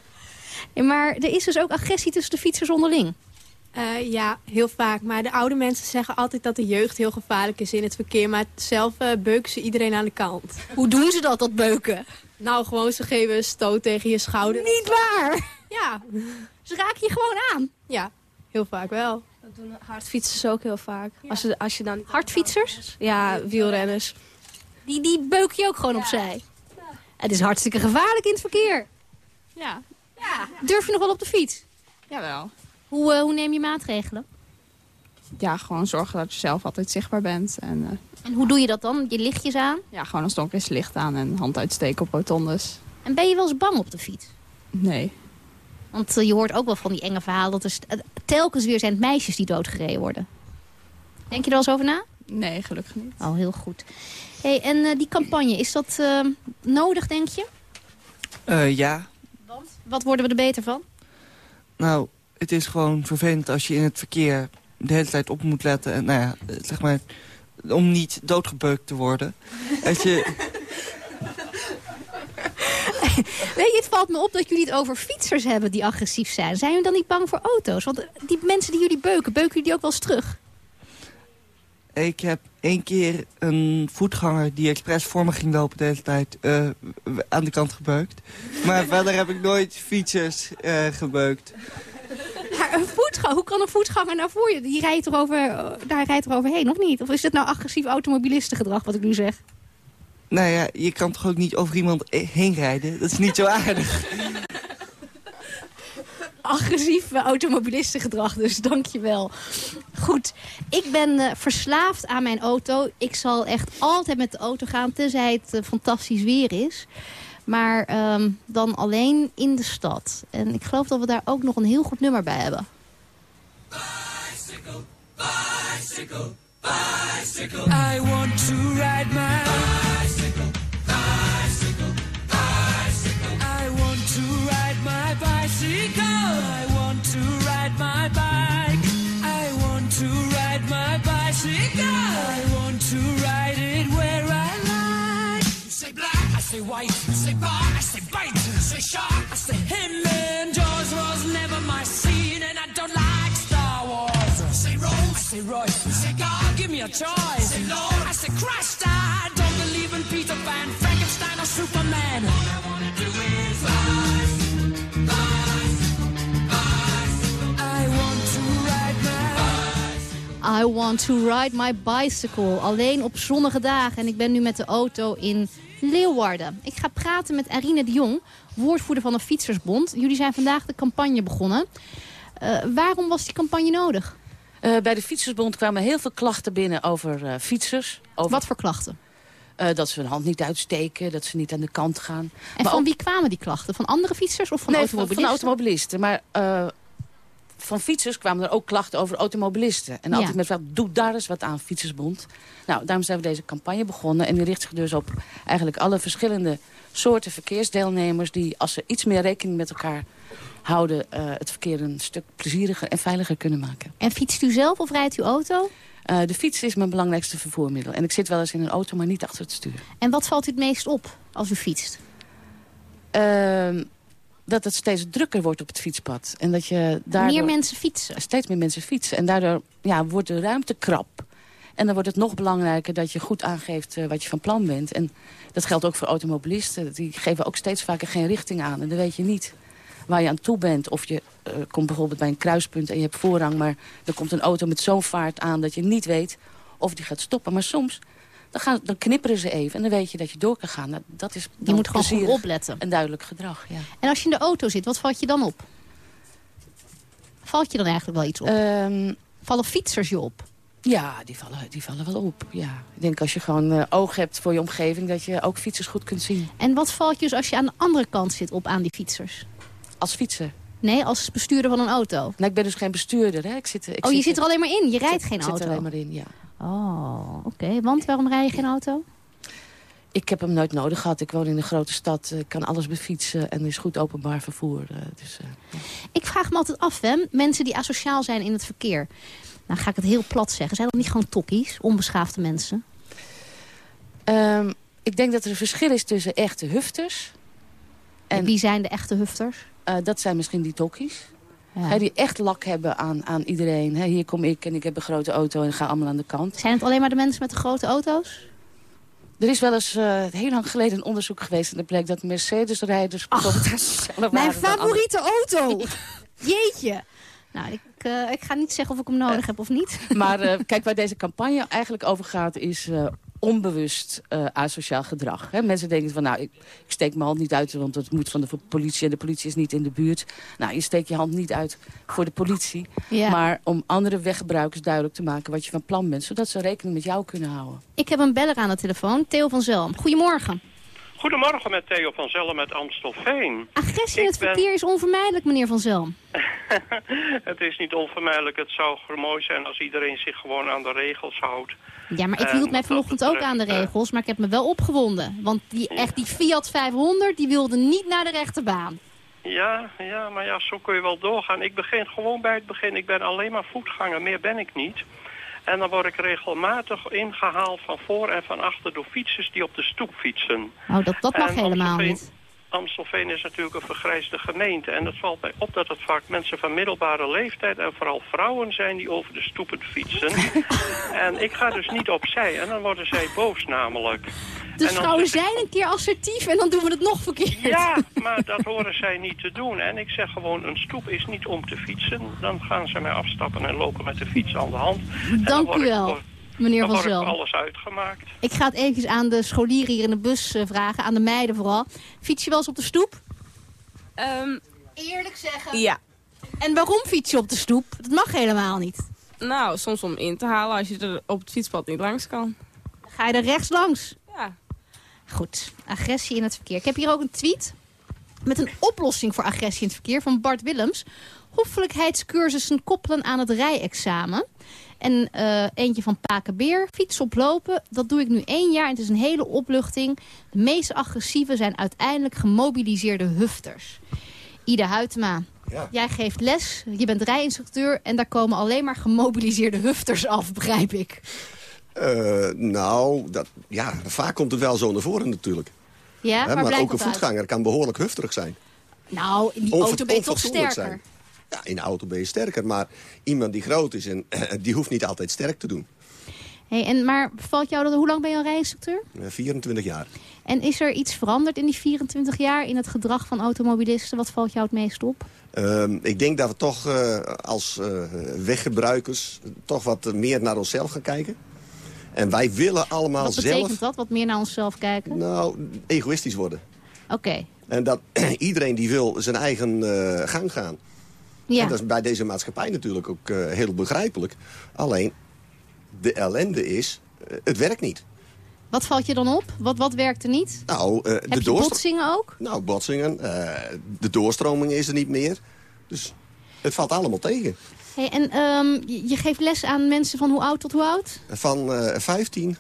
maar er is dus ook agressie tussen de fietsers onderling. Eh, ja, heel vaak. Maar de oude mensen zeggen altijd dat de jeugd heel gevaarlijk is in het verkeer. Maar zelf eh, beuken ze iedereen aan de kant. Hoe doen ze dat, dat beuken? Nou, gewoon ze geven een stoot tegen je schouder. Niet waar! Ja. Ze raken je gewoon aan? Ja, heel vaak wel. Dat doen hardfietsers ook heel vaak. Als, je, als je dan... Hardfietsers? Ja, wielrenners. Die, die beuken je ook gewoon opzij? Het is hartstikke gevaarlijk in het verkeer. Ja. ja. Durf je nog wel op de fiets? Jawel. Hoe, uh, hoe neem je maatregelen? Ja, gewoon zorgen dat je zelf altijd zichtbaar bent. En, uh, en hoe doe je dat dan? Je lichtjes aan? Ja, gewoon een stonkrislicht aan en hand uitsteken op rotondes. En ben je wel eens bang op de fiets? Nee. Want uh, je hoort ook wel van die enge verhalen... dat er telkens weer zijn het meisjes die doodgereden worden. Denk je er wel eens over na? Nee, gelukkig niet. Oh, heel goed. Hey, en die campagne, is dat nodig, denk je? ja. Want? Wat worden we er beter van? Nou, het is gewoon vervelend als je in het verkeer de hele tijd op moet letten. En, nou ja, zeg maar, om niet doodgebeukt te worden. Als je... Weet je, het valt me op dat jullie het over fietsers hebben die agressief zijn. Zijn jullie dan niet bang voor auto's? Want die mensen die jullie beuken, beuken jullie die ook wel eens terug? Ik heb één keer een voetganger die expres voor me ging lopen de hele tijd uh, aan de kant gebeukt. Maar verder heb ik nooit fietsers uh, gebeukt. Maar een voetganger, hoe kan een voetganger nou voor je? Die rijdt er over, daar rijdt er overheen, of niet? Of is het nou agressief automobilistengedrag wat ik nu zeg? Nou ja, je kan toch ook niet over iemand heen rijden? Dat is niet zo aardig. Agressief automobilistengedrag, dus dankjewel. Goed, ik ben uh, verslaafd aan mijn auto. Ik zal echt altijd met de auto gaan, tenzij het uh, fantastisch weer is. Maar um, dan alleen in de stad. En ik geloof dat we daar ook nog een heel goed nummer bij hebben. Bicycle, bicycle, bicycle. I want to ride my bicycle, bicycle, I say white. say bar, I say bite. Say shark, I say him. And Jaws was never my scene, and I don't like Star Wars. Say Rose, I say Royce. Say God, give me a choice. Say Lord, I say Christ. I don't believe in Peter Pan, Frankenstein, or Superman. All I wanna do is rise, rise, rise. I want to ride my I want to ride my bicycle. Alleen op zonnige dagen. En ik ben nu met de auto in Leeuwarden. Ik ga praten met Arine de Jong, woordvoerder van de Fietsersbond. Jullie zijn vandaag de campagne begonnen. Uh, waarom was die campagne nodig? Uh, bij de Fietsersbond kwamen heel veel klachten binnen over uh, fietsers. Over... Wat voor klachten? dat ze hun hand niet uitsteken, dat ze niet aan de kant gaan. En maar van ook... wie kwamen die klachten? Van andere fietsers of van nee, automobilisten? Van, van automobilisten. Maar van fietsers kwamen er ook klachten over automobilisten. En altijd ja. met vraag, doe daar eens wat aan, Fietsersbond. Nou, daarom zijn we deze campagne begonnen. En die richt zich dus op eigenlijk alle verschillende soorten verkeersdeelnemers... die, als ze iets meer rekening met elkaar houden... Uh, het verkeer een stuk plezieriger en veiliger kunnen maken. En fietst u zelf of rijdt u auto? Uh, de fiets is mijn belangrijkste vervoermiddel. En ik zit wel eens in een auto, maar niet achter het stuur. En wat valt u het meest op als u fietst? Uh, dat het steeds drukker wordt op het fietspad. En dat je daardoor... Meer mensen fietsen? Steeds meer mensen fietsen. En daardoor ja, wordt de ruimte krap. En dan wordt het nog belangrijker dat je goed aangeeft uh, wat je van plan bent. En dat geldt ook voor automobilisten. Die geven ook steeds vaker geen richting aan. En dan weet je niet waar je aan toe bent. Of je uh, komt bijvoorbeeld bij een kruispunt en je hebt voorrang... maar er komt een auto met zo'n vaart aan dat je niet weet of die gaat stoppen. Maar soms dan, gaan, dan knipperen ze even en dan weet je dat je door kan gaan. Nou, dat is je moet gewoon goed opletten. Een duidelijk gedrag, ja. En als je in de auto zit, wat valt je dan op? Valt je dan eigenlijk wel iets op? Um, vallen fietsers je op? Ja, die vallen, die vallen wel op. Ja. Ik denk als je gewoon uh, oog hebt voor je omgeving... dat je ook fietsers goed kunt zien. En wat valt je dus als je aan de andere kant zit op aan die fietsers? Als fietser? Nee, als bestuurder van een auto. Nou, ik ben dus geen bestuurder. Hè. Ik zit, ik oh, je zit, zit er alleen maar in? Je rijdt geen auto? Ik zit er alleen maar in, ja. Oh, oké. Okay. Want waarom rij je geen auto? Ik heb hem nooit nodig gehad. Ik woon in een grote stad. Ik kan alles befietsen en er is goed openbaar vervoer. Dus, uh, ja. Ik vraag me altijd af, hè. Mensen die asociaal zijn in het verkeer. Nou ga ik het heel plat zeggen. Zijn dat niet gewoon tokkies, onbeschaafde mensen? Um, ik denk dat er een verschil is tussen echte hufters... En Wie zijn de echte hufters? Eh, dat zijn misschien die tokkies. Ja. Die echt lak hebben aan, aan iedereen. Hier kom ik en ik heb een grote auto en ga allemaal aan de kant. Zijn het alleen maar de mensen met de grote auto's? Er is wel eens eh, heel lang geleden een onderzoek geweest... en dat bleek dat Mercedes-rijders... Mijn favoriete auto! Jeetje! Nou, ik, eh, ik ga niet zeggen of ik hem nodig heb of niet. Maar kijk, waar deze campagne eigenlijk over gaat... is onbewust eh, asociaal gedrag. Hè? Mensen denken van, nou, ik, ik steek mijn hand niet uit... want het moet van de politie en de politie is niet in de buurt. Nou, je steekt je hand niet uit voor de politie... Ja. maar om andere weggebruikers duidelijk te maken... wat je van plan bent, zodat ze rekening met jou kunnen houden. Ik heb een beller aan de telefoon, Theo van Zelm. Goedemorgen. Goedemorgen met Theo van Zellen met Amstelveen. Agressie in het ben- verkeer is onvermijdelijk, meneer van Zelm. het is niet onvermijdelijk. Het zou mooi zijn als iedereen zich gewoon aan de regels houdt. Ja, maar ik En hield mij vanochtend ook aan de eh, regels, maar ik heb me wel opgewonden. Want die, echt die Fiat 500, die wilde niet naar de rechterbaan. Ja, ja, maar ja, zo kun je wel doorgaan. Ik begin gewoon bij het begin. Ik ben alleen maar voetganger, meer ben ik niet. En dan word ik regelmatig ingehaald van voor en van achter door fietsers die op de stoep fietsen. Oh, dat, dat mag En helemaal niet. Amstelveen is natuurlijk een vergrijsde gemeente. En het valt mij op dat het vaak mensen van middelbare leeftijd... en vooral vrouwen zijn die over de stoepen fietsen. en ik ga dus niet opzij. En dan worden zij boos namelijk. Dus vrouwen zijn een keer assertief en dan doen we het nog verkeerd. Ja, maar dat horen zij niet te doen. En ik zeg gewoon, een stoep is niet om te fietsen. Dan gaan ze mij afstappen en lopen met de fiets aan de hand. En dan Dank u wel, meneer dan Van Zelm. alles uitgemaakt. Ik ga het eventjes aan de scholieren hier in de bus eh, vragen, aan de meiden vooral. Fiets je wel eens op de stoep? Eerlijk zeggen. Ja. En waarom fiets je op de stoep? Dat mag helemaal niet. Nou, soms om in te halen als je er op het fietspad niet langs kan. Ga je er rechts langs? Ja. Goed, agressie in het verkeer. Ik heb hier ook een tweet met een oplossing voor agressie in het verkeer van Bart Willems. Hoffelijkheidscursussen koppelen aan het rijexamen. En eh, eentje van Pakenbeer, fiets oplopen. Dat doe ik nu één jaar en het is een hele opluchting. De meest agressieve zijn uiteindelijk gemobiliseerde hufters. Ida Huytema, Ja. jij geeft les, je bent rijinstructeur... en daar komen alleen maar gemobiliseerde hufters af, begrijp ik. Eh, nou, dat, ja, vaak komt het wel zo naar voren natuurlijk. Ja, Hè, maar ook een uit? voetganger kan behoorlijk hufterig zijn. Nou, in die Onver- auto ben je toch onfatsoenlijk sterker. zijn. Ja, in de auto ben je sterker, maar iemand die groot is, en, die hoeft niet altijd sterk te doen. Hey, en, maar valt jou dat, hoe lang ben je al rijinstructeur? Eh, 24 jaar. En is er iets veranderd in die 24 jaar in het gedrag van automobilisten? Wat valt jou het meest op? Ehm, ik denk dat we toch eh, als eh, weggebruikers toch wat meer naar onszelf gaan kijken. En wij willen allemaal Wat betekent zelf dat? Wat meer naar onszelf kijken? nou, egoïstisch worden. Oké. En dat iedereen die wil zijn eigen eh, gang gaan. Ja. En dat is bij deze maatschappij natuurlijk ook eh, heel begrijpelijk. Alleen, de ellende is, eh, het werkt niet. Wat valt je dan op? Wat, wat werkt er niet? Nou, eh, Heb de je botsingen ook? Nou, botsingen. de doorstroming is er niet meer. Dus het valt allemaal tegen. Hey, en ehm, je, geeft les aan mensen van hoe oud tot hoe oud? Van eh 15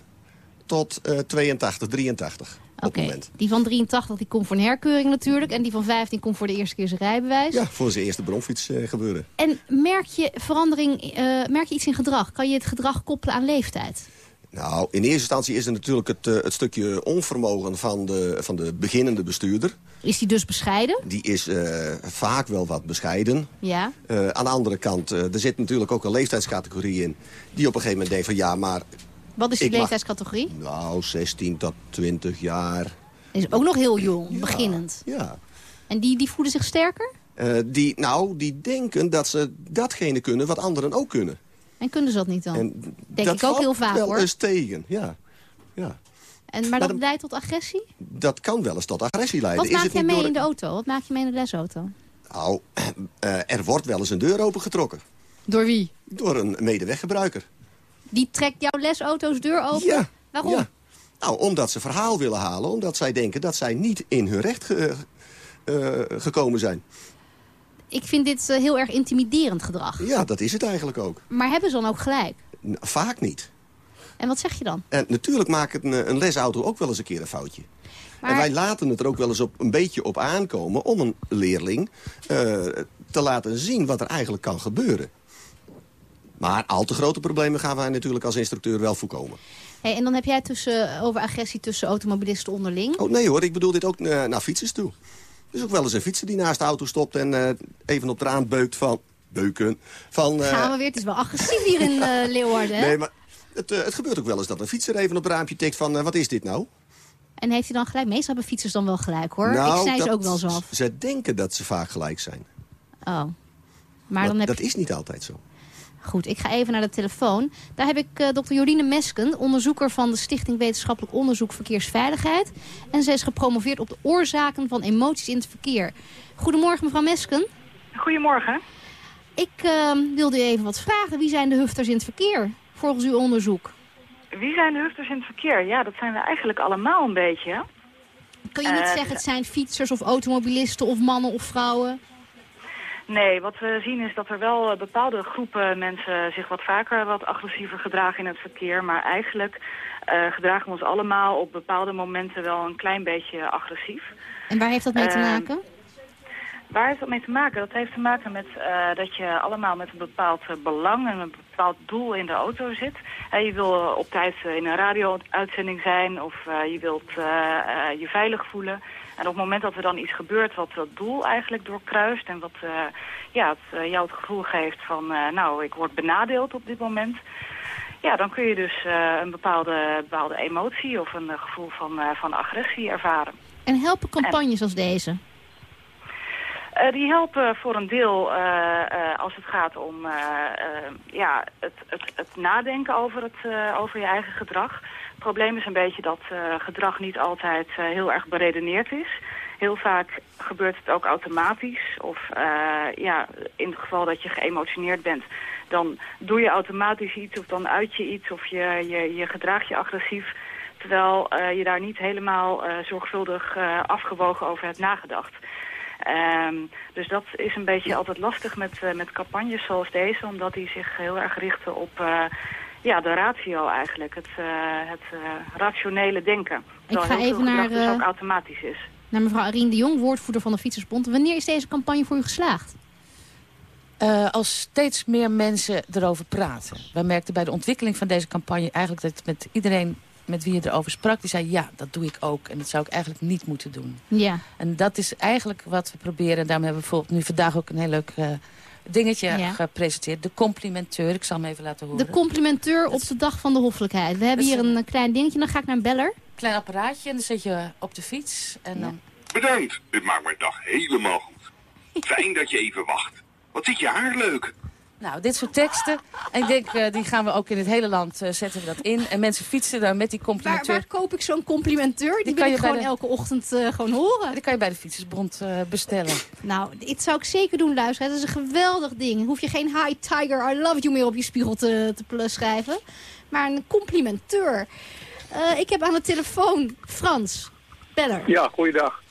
tot eh 82, 83 moment. Die van 83 die komt voor een herkeuring natuurlijk. En die van 15 komt voor de eerste keer zijn rijbewijs. Ja, voor zijn eerste bronfiets eh, gebeuren. En merk je verandering, eh, merk je iets in gedrag? Kan je het gedrag koppelen aan leeftijd? Nou, in eerste instantie is er natuurlijk het, eh, het stukje onvermogen van de, van de beginnende bestuurder. Is die dus bescheiden? Die is vaak wel wat bescheiden. Ja. Aan de andere kant, er zit natuurlijk ook een leeftijdscategorie in... die op een gegeven moment denkt van ja, maar... Wat is die ik mag- leeftijdscategorie? Nou, 16 tot 20 jaar. Is ook nog heel jong, beginnend. Ja. En die, die voelen zich sterker? Eh, die, nou, die denken dat ze datgene kunnen wat anderen ook kunnen. En kunnen ze dat niet dan? En Denk dat ik ook heel vaak wel hoor. eens tegen, ja. ja. En, maar dat dan- leidt tot agressie? Dat kan wel eens tot agressie leiden. Wat Is maak jij mee door- in de auto? Wat maak je mee in de lesauto? Nou, eh, er wordt wel eens een deur opengetrokken. Door wie? Door een medeweggebruiker. Die trekt jouw lesauto's deur open? Ja. Waarom? Ja. Nou, omdat ze verhaal willen halen. Omdat zij denken dat zij niet in hun recht ge- eh, gekomen zijn. Ik vind dit eh, heel erg intimiderend gedrag. Ja, dat is het eigenlijk ook. Maar hebben ze dan ook gelijk? N- Vaak niet. En wat zeg je dan? En natuurlijk maakt een, eh, een lesauto ook wel eens een keer een foutje. Maar- En wij laten het er ook wel eens op, een beetje op aankomen... om een leerling eh, te laten zien wat er eigenlijk kan gebeuren. Maar al te grote problemen gaan wij natuurlijk als instructeur wel voorkomen. Hey, en dan heb jij tussen, over agressie tussen automobilisten onderling. Oh nee hoor, ik bedoel dit ook eh, naar fietsers toe. is ook wel eens een fietser die naast de auto stopt en eh, even op de raam beukt van... Beuken. Van, eh, Gaan we weer, het is wel agressief hier in eh, Leeuwarden, hè? Nee, maar het, eh, het gebeurt ook wel eens dat een fietser even op het raampje tikt van... eh, wat is dit nou? En heeft hij dan gelijk? Meestal hebben fietsers dan wel gelijk, hoor. nou, ik zei ze dat- ook wel zo af. Ze denken dat ze vaak gelijk zijn. Oh. Maar Maar dan heb dat je... is niet altijd zo. Goed, ik ga even naar de telefoon. Daar heb ik eh dokter Jorine Mesken, onderzoeker van de Stichting Wetenschappelijk Onderzoek Verkeersveiligheid. En zij is gepromoveerd op de oorzaken van emoties in het verkeer. Goedemorgen, mevrouw Mesken. Goedemorgen. Ik eh, wilde u even wat vragen. Wie zijn de hufters in het verkeer, volgens uw onderzoek? Wie zijn de hufters in het verkeer? Ja, dat zijn we eigenlijk allemaal een beetje. Kun je niet Eh, zeggen het zijn fietsers of automobilisten of mannen of vrouwen? Nee, wat we zien is dat er wel eh, bepaalde groepen mensen zich wat vaker wat agressiever gedragen in het verkeer. Maar eigenlijk eh, gedragen we ons allemaal op bepaalde momenten wel een klein beetje agressief. En waar heeft dat mee te Eh, maken? Waar heeft dat mee te maken? Dat heeft te maken met eh, dat je allemaal met een bepaald belang en een bepaald doel in de auto zit. Eh, je wil op tijd in een radio-uitzending zijn of je wilt je veilig voelen. En op het moment dat er dan iets gebeurt wat dat doel eigenlijk doorkruist en wat eh, ja, het, eh, jou het gevoel geeft van eh, nou, ik word benadeeld op dit moment. Ja, dan kun je dus een bepaalde, bepaalde emotie of een gevoel van, van agressie ervaren. En helpen campagnes als deze? Eh, die helpen voor een deel eh, eh, als het gaat om ja, het, het, het nadenken over, het, over je eigen gedrag. Het probleem is een beetje dat gedrag niet altijd heel erg beredeneerd is. Heel vaak gebeurt het ook automatisch. Of ja, in het geval dat je geëmotioneerd bent, dan doe je automatisch iets of dan uit je iets of je, je, je gedraagt je agressief. Terwijl je daar niet helemaal zorgvuldig afgewogen over hebt nagedacht. Ehm, dus dat is een beetje altijd lastig met, eh, met campagnes zoals deze, omdat die zich heel erg richten op eh, ja, de ratio eigenlijk, het, eh, het rationele denken. Terwijl ga heel even naar, dus ook automatisch is. Naar mevrouw Arien de Jong, woordvoerder van de Fietsersbond. Wanneer is deze campagne voor u geslaagd? Eh, als steeds meer mensen erover praten. Wij merkten bij de ontwikkeling van deze campagne eigenlijk dat met iedereen met wie je erover sprak, die zei ja, dat doe ik ook. En dat zou ik eigenlijk niet moeten doen. Ja. En dat is eigenlijk wat we proberen. En daarom hebben we bijvoorbeeld nu vandaag ook een heel leuk eh, dingetje Ja. gepresenteerd. De complimenteur, ik zal hem even laten horen. De complimenteur op de dag van de hoffelijkheid. We hebben hier een eh, klein dingetje, dan ga ik naar een beller. Klein apparaatje en dan zet je op de fiets. En dan... Bedankt, dit maakt mijn dag helemaal goed. Fijn dat je even wacht. Wat zit je haar leuk. Nou, dit soort teksten. En ik denk, eh, die gaan we ook in het hele land eh, zetten we dat in. En mensen fietsen daar met die Waar, complimenteur. waar koop ik zo'n complimenteur? Die, Die wil kan ik je gewoon de- elke ochtend eh, gewoon horen. Die kan je bij de Fietsersbond eh, bestellen. Nou, dit zou ik zeker doen, luisteren. Dat is een geweldig ding. Hoef je geen Hi Tiger, I love you meer op je spiegel te, te pl- schrijven. Maar een complimenteur. Eh, ik heb aan de telefoon Frans. Beller. Ja, goeiedag.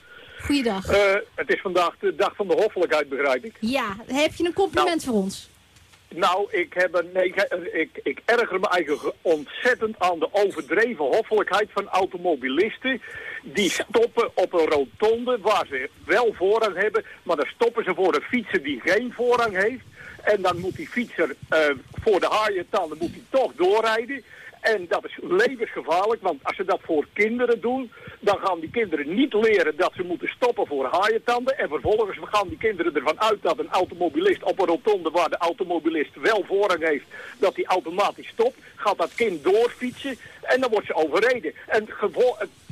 Goeiedag. Eh, het is vandaag de dag van de hoffelijkheid, begrijp ik. Ja, heb je een compliment voor ons? Nou, ik, heb een, nee, ik, ik, ik erger me eigenlijk ontzettend aan de overdreven hoffelijkheid van automobilisten. Die stoppen op een rotonde waar ze wel voorrang hebben, maar dan stoppen ze voor een fietser die geen voorrang heeft. En dan moet die fietser eh, voor de haaientanden moet hij toch doorrijden. En dat is levensgevaarlijk, want als ze dat voor kinderen doen, dan gaan die kinderen niet leren dat ze moeten stoppen voor haaientanden. En vervolgens gaan die kinderen ervan uit dat een automobilist op een rotonde waar de automobilist wel voorrang heeft, dat hij automatisch stopt. Gaat dat kind doorfietsen en dan wordt ze overreden. En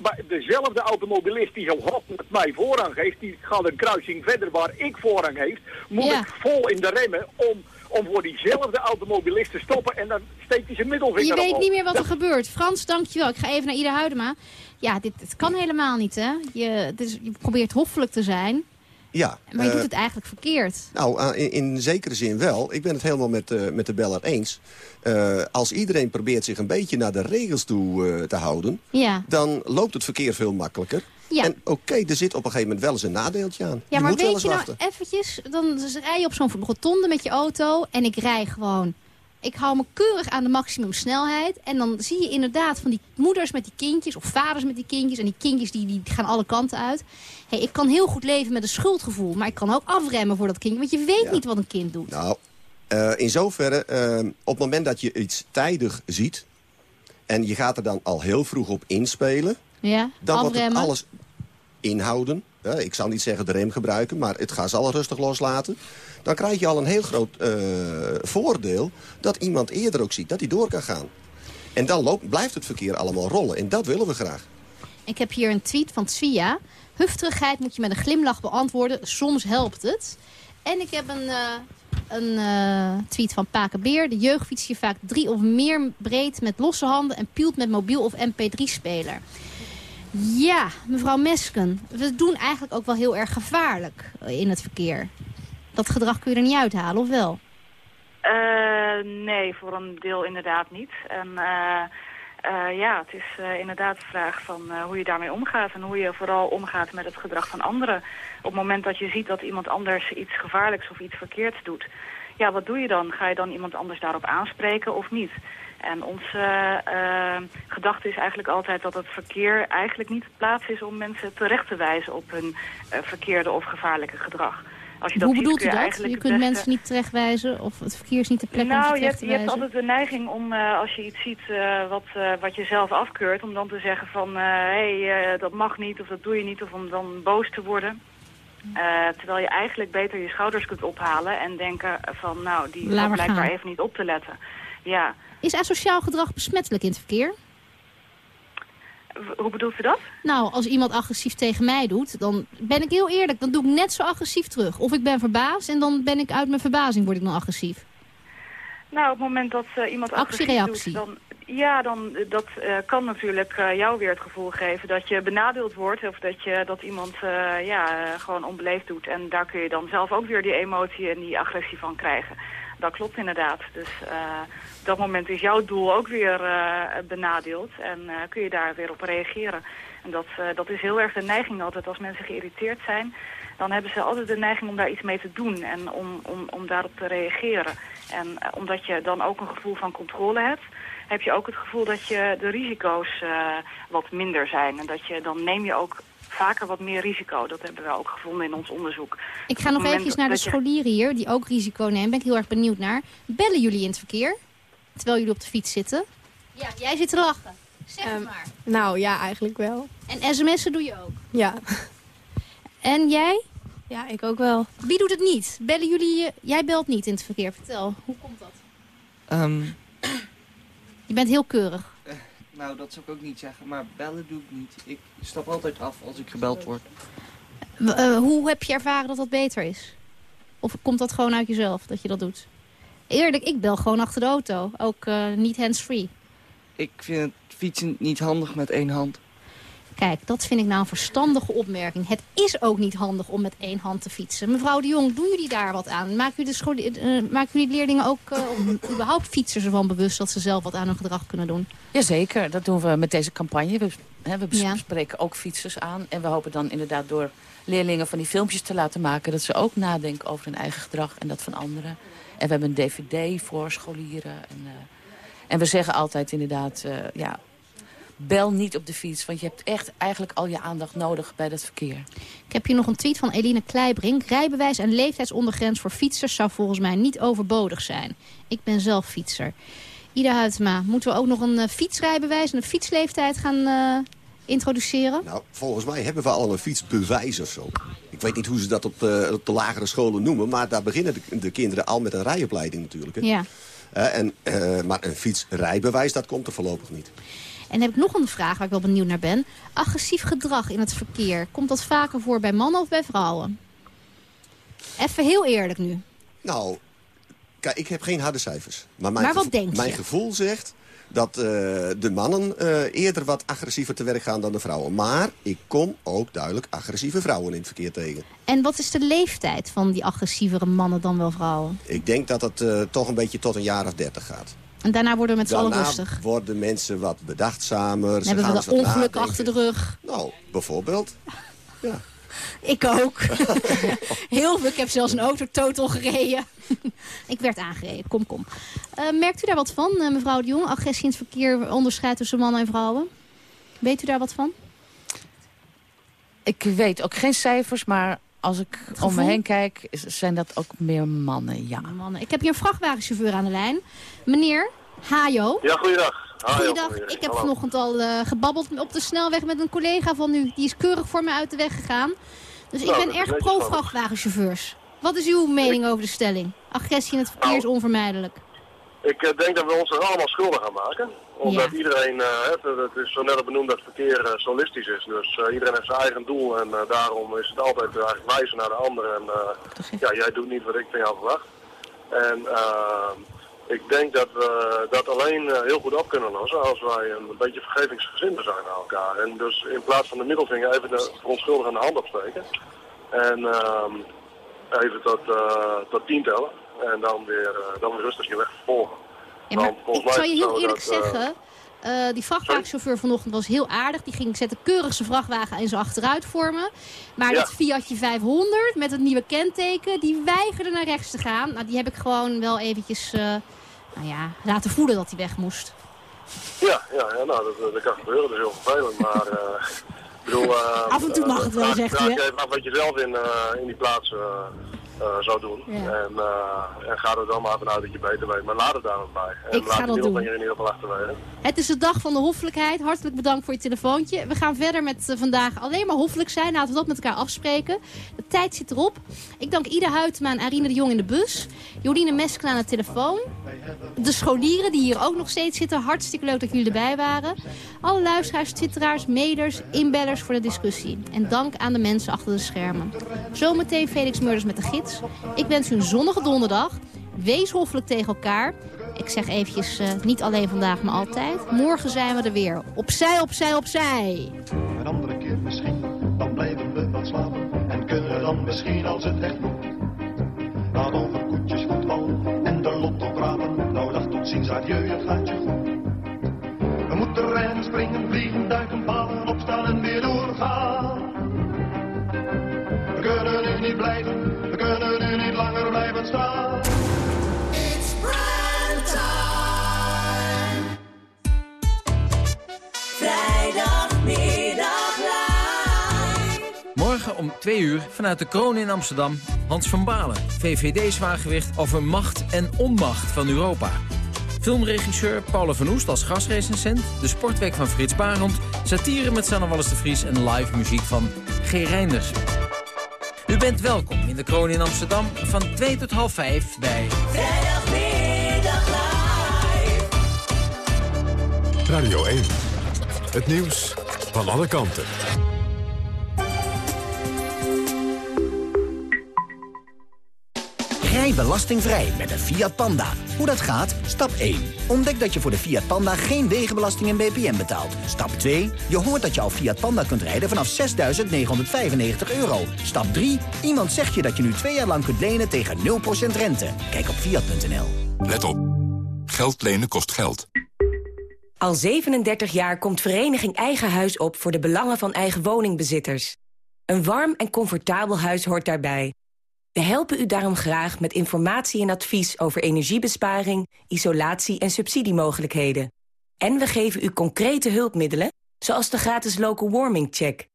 maar dezelfde automobilist die zo hot met mij voorrang geeft, die gaat een kruising verder waar ik voorrang heeft, moet Ja. ik vol in de remmen om, om voor diezelfde automobilist te stoppen en dan steekt hij zijn middelvinger Je weet niet meer wat er gebeurt. Frans, dankjewel. Ik ga even naar Ida Huidema. Ja, dit, dit kan helemaal niet, hè? Je, het is, je probeert hoffelijk te zijn, Ja, maar je eh, doet het eigenlijk verkeerd. Nou, eh, in, in zekere zin wel. Ik ben het helemaal met, eh, met de beller eens. Eh, als iedereen probeert zich een beetje naar de regels toe eh, te houden... Ja. dan loopt het verkeer veel makkelijker. Ja. En oké, er zit op een gegeven moment wel eens een nadeeltje aan. Ja, je maar moet weet je nou eventjes, dan rij je op zo'n rotonde met je auto en ik rij gewoon. Ik hou me keurig aan de maximumsnelheid. En dan zie je inderdaad van die moeders met die kindjes of vaders met die kindjes. En die kindjes die, die gaan alle kanten uit. Hey, ik kan heel goed leven met een schuldgevoel. Maar ik kan ook afremmen voor dat kindje. Want je weet niet wat een kind doet. Nou, eh, in zoverre, eh, op het moment dat je iets tijdig ziet... en je gaat er dan al heel vroeg op inspelen... Ja, dan wordt het alles inhouden. hè, ik zou niet zeggen de rem gebruiken, maar het gas al rustig loslaten... dan krijg je al een heel groot eh, voordeel dat iemand eerder ook ziet dat hij door kan gaan. En dan loopt, blijft het verkeer allemaal rollen. En dat willen we graag. Ik heb hier een tweet van Tsvia. Hufterigheid moet je met een glimlach beantwoorden. Soms helpt het. En ik heb een, eh, een eh, tweet van Pakenbeer. De jeugd fietst hier vaak drie of meer breed met losse handen... en pielt met mobiel of mp3-speler. Ja, mevrouw Mesken. We doen eigenlijk ook wel heel erg gevaarlijk in het verkeer. Dat gedrag kun je er niet uithalen, of wel? Eh, nee, voor een deel inderdaad niet. En eh, eh, ja, het is inderdaad de vraag van hoe je daarmee omgaat en hoe je vooral omgaat met het gedrag van anderen. Op het moment dat je ziet dat iemand anders iets gevaarlijks of iets verkeerds doet, ja, wat doe je dan? Ga je dan iemand anders daarop aanspreken of niet? En onze eh, gedachte is eigenlijk altijd dat het verkeer eigenlijk niet de plaats is om mensen terecht te wijzen op hun eh, verkeerde of gevaarlijke gedrag. Als je dat Hoe ziet, bedoelt u je dat? Je kunt beste- mensen niet terechtwijzen of het verkeer is niet de plek om nou, ze je terecht hebt, te je hebt wijzen? altijd de neiging om, eh, als je iets ziet wat, wat je zelf afkeurt, om dan te zeggen van, hé, hey, dat mag niet of dat doe je niet, of om dan boos te worden. Terwijl je eigenlijk beter je schouders kunt ophalen en denken van, nou, die maar blijkbaar even niet op te letten. Ja, Is asociaal gedrag besmettelijk in het verkeer? Hoe bedoelt u dat? Nou, als iemand agressief tegen mij doet, dan ben ik heel eerlijk. Dan doe ik net zo agressief terug. Of ik ben verbaasd en dan ben ik uit mijn verbazing word ik dan agressief. Nou, op het moment dat eh, iemand agressief Actie-reactie. doet, dan, ja, dan eh, dat eh, kan natuurlijk jou weer het gevoel geven dat je benadeeld wordt of dat je dat iemand ja gewoon onbeleefd doet en daar kun je dan zelf ook weer die emotie en die agressie van krijgen. Dat klopt inderdaad. Dus eh, op dat moment is jouw doel ook weer eh, benadeeld en eh, kun je daar weer op reageren. En dat, eh, dat is heel erg de neiging altijd als mensen geïrriteerd zijn. Dan hebben ze altijd de neiging om daar iets mee te doen en om, om, om daarop te reageren. En eh, omdat je dan ook een gevoel van controle hebt, heb je ook het gevoel dat je de risico's eh, wat minder zijn. En dat je, dan neem je ook vaker wat meer risico. Dat hebben we ook gevonden in ons onderzoek. Ik ga nog eventjes naar de scholieren hier, die ook risico nemen. Ben ik heel erg benieuwd naar. Bellen jullie in het verkeer? Terwijl jullie op de fiets zitten? Ja, jij zit te lachen. Zeg het maar. Nou ja, eigenlijk wel. En sms'en doe je ook? Ja. En jij? Ja, ik ook wel. Wie doet het niet? Bellen jullie je? Jij belt niet in het verkeer. Vertel, hoe komt dat? Ehm, Je bent heel keurig. Nou, dat zou ik ook niet zeggen, maar bellen doe ik niet. Ik stap altijd af als ik gebeld word. Eh, hoe heb je ervaren dat dat beter is? Of komt dat gewoon uit jezelf, dat je dat doet? Eerlijk, ik bel gewoon achter de auto. Ook eh, niet hands-free. Ik vind het fietsen niet handig met één hand. Kijk, dat vind ik nou een verstandige opmerking. Het is ook niet handig om met één hand te fietsen. Mevrouw de Jong, doen jullie daar wat aan? Maken jullie de, eh, maken jullie leerlingen ook, of überhaupt fietsers ervan bewust... dat ze zelf wat aan hun gedrag kunnen doen? Jazeker, dat doen we met deze campagne. We, hè, we Ja. ook fietsers aan. En we hopen dan inderdaad door leerlingen van die filmpjes te laten maken... dat ze ook nadenken over hun eigen gedrag en dat van anderen. En we hebben een dvd voor scholieren. En, eh, en we zeggen altijd inderdaad, eh, ja, bel niet op de fiets. Want je hebt echt eigenlijk al je aandacht nodig bij dat verkeer. Ik heb hier nog een tweet van Eline Kleibrink. Rijbewijs en leeftijdsondergrens voor fietsers zou volgens mij niet overbodig zijn. Ik ben zelf fietser. Ida Huytema, moeten we ook nog een eh, fietsrijbewijs en een fietsleeftijd gaan eh, introduceren? Nou, volgens mij hebben we al een fietsbewijs of zo. Ik weet niet hoe ze dat op, eh, op de lagere scholen noemen... maar daar beginnen de, de kinderen al met een rijopleiding natuurlijk. Hè? Ja. En, eh, maar een fietsrijbewijs, dat komt er voorlopig niet. En heb ik nog een vraag waar ik wel benieuwd naar ben. Agressief gedrag in het verkeer. Komt dat vaker voor bij mannen of bij vrouwen? Even heel eerlijk nu. Nou, kijk, ik heb geen harde cijfers. Maar, mijn Maar wat gevo- denk je? Mijn gevoel zegt dat eh, de mannen eh, eerder wat agressiever te werk gaan dan de vrouwen. Maar ik kom ook duidelijk agressieve vrouwen in het verkeer tegen. En wat is de leeftijd van die agressievere mannen dan wel vrouwen? Ik denk dat het eh, toch een beetje tot een jaar of dertig gaat. En daarna worden we met z'n allen rustig. worden mensen wat bedachtzamer. Dan ze hebben gaan we de wat ongeluk nadenken. achter de rug. Nou, bijvoorbeeld. Ik ook. Heel veel. Ik heb zelfs een auto total gereden. ik werd aangereden. Kom, kom. Eh, merkt u daar wat van, eh, mevrouw de Jong? Agressie in het verkeer, onderscheid tussen mannen en vrouwen? Weet u daar wat van? Ik weet ook geen cijfers, maar als ik om me heen kijk... zijn dat ook meer mannen, ja. Mannen. Ik heb hier een vrachtwagenchauffeur aan de lijn. Meneer Hajo. Ja, goeiedag. Hajo, Goeiedag. goeiedag. Ik heb Hallo. vanochtend al eh, gebabbeld op de snelweg met een collega van u. Die is keurig voor mij uit de weg gegaan. Dus Nou, ik ben dat is erg pro-vrachtwagenchauffeurs. Wat is uw mening over de stelling? Agressie in het verkeer is onvermijdelijk. Ik eh, denk dat we ons er allemaal schuldig aan maken. Omdat iedereen, eh, het, het is zo net al benoemd dat het verkeer eh, solistisch is. Dus iedereen heeft zijn eigen doel en daarom is het altijd eigenlijk wijzen naar de ander. En ja, jij doet niet wat ik van jou verwacht. En ik denk dat we dat alleen heel goed op kunnen lossen als wij een beetje vergevingsgezinder zijn naar elkaar. En dus in plaats van de middelvinger even de verontschuldigende hand opsteken. En ehm, even tot, tot tien tellen. En dan weer, eh, dan weer rustig je weg vervolgen. Ja, maar Want volgens ik zal je heel eerlijk dat, eh, zeggen... eh, die vrachtwagenchauffeur vanochtend was heel aardig. Die ging zetten keurig zijn vrachtwagen in zijn achteruit vormen. Maar Ja. dat Fiatje 500 met het nieuwe kenteken... die weigerde naar rechts te gaan. Nou, die heb ik gewoon wel eventjes nou ja, laten voelen dat hij weg moest. Ja, ja, ja nou, dat, dat kan gebeuren. Dat is heel vervelend. Maar ik bedoel... Af en toe mag het wel, zegt vraag hè? je even af wat je zelf in, in die plaats zou doen. Ja. En, eh, en ga er dan maar vanuit dat je beter weet. Maar laat het daar ook bij. En Ik laat ga dat doen. in ieder geval achterwege. Het is de dag van de hoffelijkheid. Hartelijk bedankt voor je telefoontje. We gaan verder met eh, vandaag alleen maar hoffelijk zijn. Laten we dat met elkaar afspreken. De tijd zit erop. Ik dank Ida Huytema en Arine de Jong in de bus. Jorine Mesken aan de telefoon. De scholieren die hier ook nog steeds zitten. Hartstikke leuk dat jullie erbij waren. Alle luisteraars, twitteraars, mailers, inbellers voor de discussie. En dank aan de mensen achter de schermen. Zometeen Felix Murders met de gids. Ik wens u een zonnige donderdag. Wees hoffelijk tegen elkaar. Ik zeg eventjes, eh, niet alleen vandaag, maar altijd. Morgen zijn we er weer. Opzij, opzij, opzij. Een andere keer misschien, dan blijven we wat slapen en kunnen dan misschien als het echt moet. Ziens, adieu, het gaat je goed. We moeten rennen, springen, vliegen, duiken, palen, opstaan en weer doorgaan. We kunnen nu niet blijven, we kunnen nu niet langer blijven staan. It's time. Vrijdagmiddag live. Morgen om 2 uur vanuit de kroon in Amsterdam... Hans van Balen, VVD-zwaargewicht over macht en onmacht van Europa. Filmregisseur Paula van Oest als gastrecensent... de sportweek van Frits Barend... satire met Sanne Wallis de Vries en live muziek van G. Reinders. U bent welkom in de kroon in Amsterdam van 2 tot half 5 bij... Vrijdagmiddag live. Radio 1. Het nieuws van alle kanten. Rij belastingvrij met een Fiat Panda. Hoe dat gaat? Stap 1. Ontdek dat je voor de Fiat Panda geen wegenbelasting en BPM betaalt. Stap 2. Je hoort dat je al Fiat Panda kunt rijden vanaf 6.995 euro. Stap 3. Iemand zegt je dat je nu twee jaar lang kunt lenen tegen 0% rente. Kijk op Fiat.nl. Let op. Geld lenen kost geld. Al 37 jaar komt Vereniging Eigen Huis op voor de belangen van eigen woningbezitters. Een warm en comfortabel huis hoort daarbij. We helpen u daarom graag met informatie en advies over energiebesparing, isolatie en subsidiemogelijkheden. En we geven u concrete hulpmiddelen, zoals de gratis local warming check.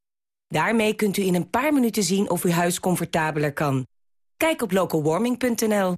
Daarmee kunt u in een paar minuten zien of uw huis comfortabeler kan. Kijk op localwarming.nl.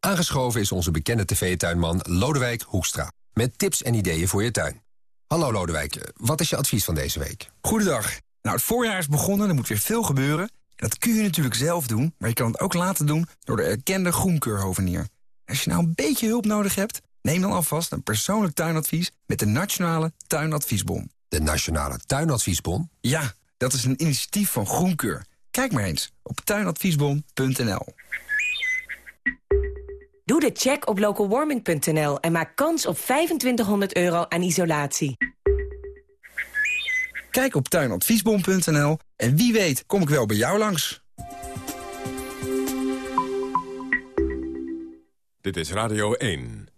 Aangeschoven is onze bekende tv-tuinman Lodewijk Hoekstra. Met tips en ideeën voor je tuin. Hallo Lodewijk, wat is je advies van deze week? Goedendag. Nou, het voorjaar is begonnen, er moet weer veel gebeuren. Dat kun je natuurlijk zelf doen, maar je kan het ook laten doen door de erkende groenkeurhovenier. Als je nou een beetje hulp nodig hebt, neem dan alvast een persoonlijk tuinadvies met de Nationale Tuinadviesbon. De Nationale Tuinadviesbon? Ja, dat is een initiatief van Groenkeur. Kijk maar eens op tuinadviesbon.nl. Doe de check op localwarming.nl en maak kans op 2500 euro aan isolatie. Kijk op tuinadviesbon.nl en wie weet kom ik wel bij jou langs. Dit is Radio 1.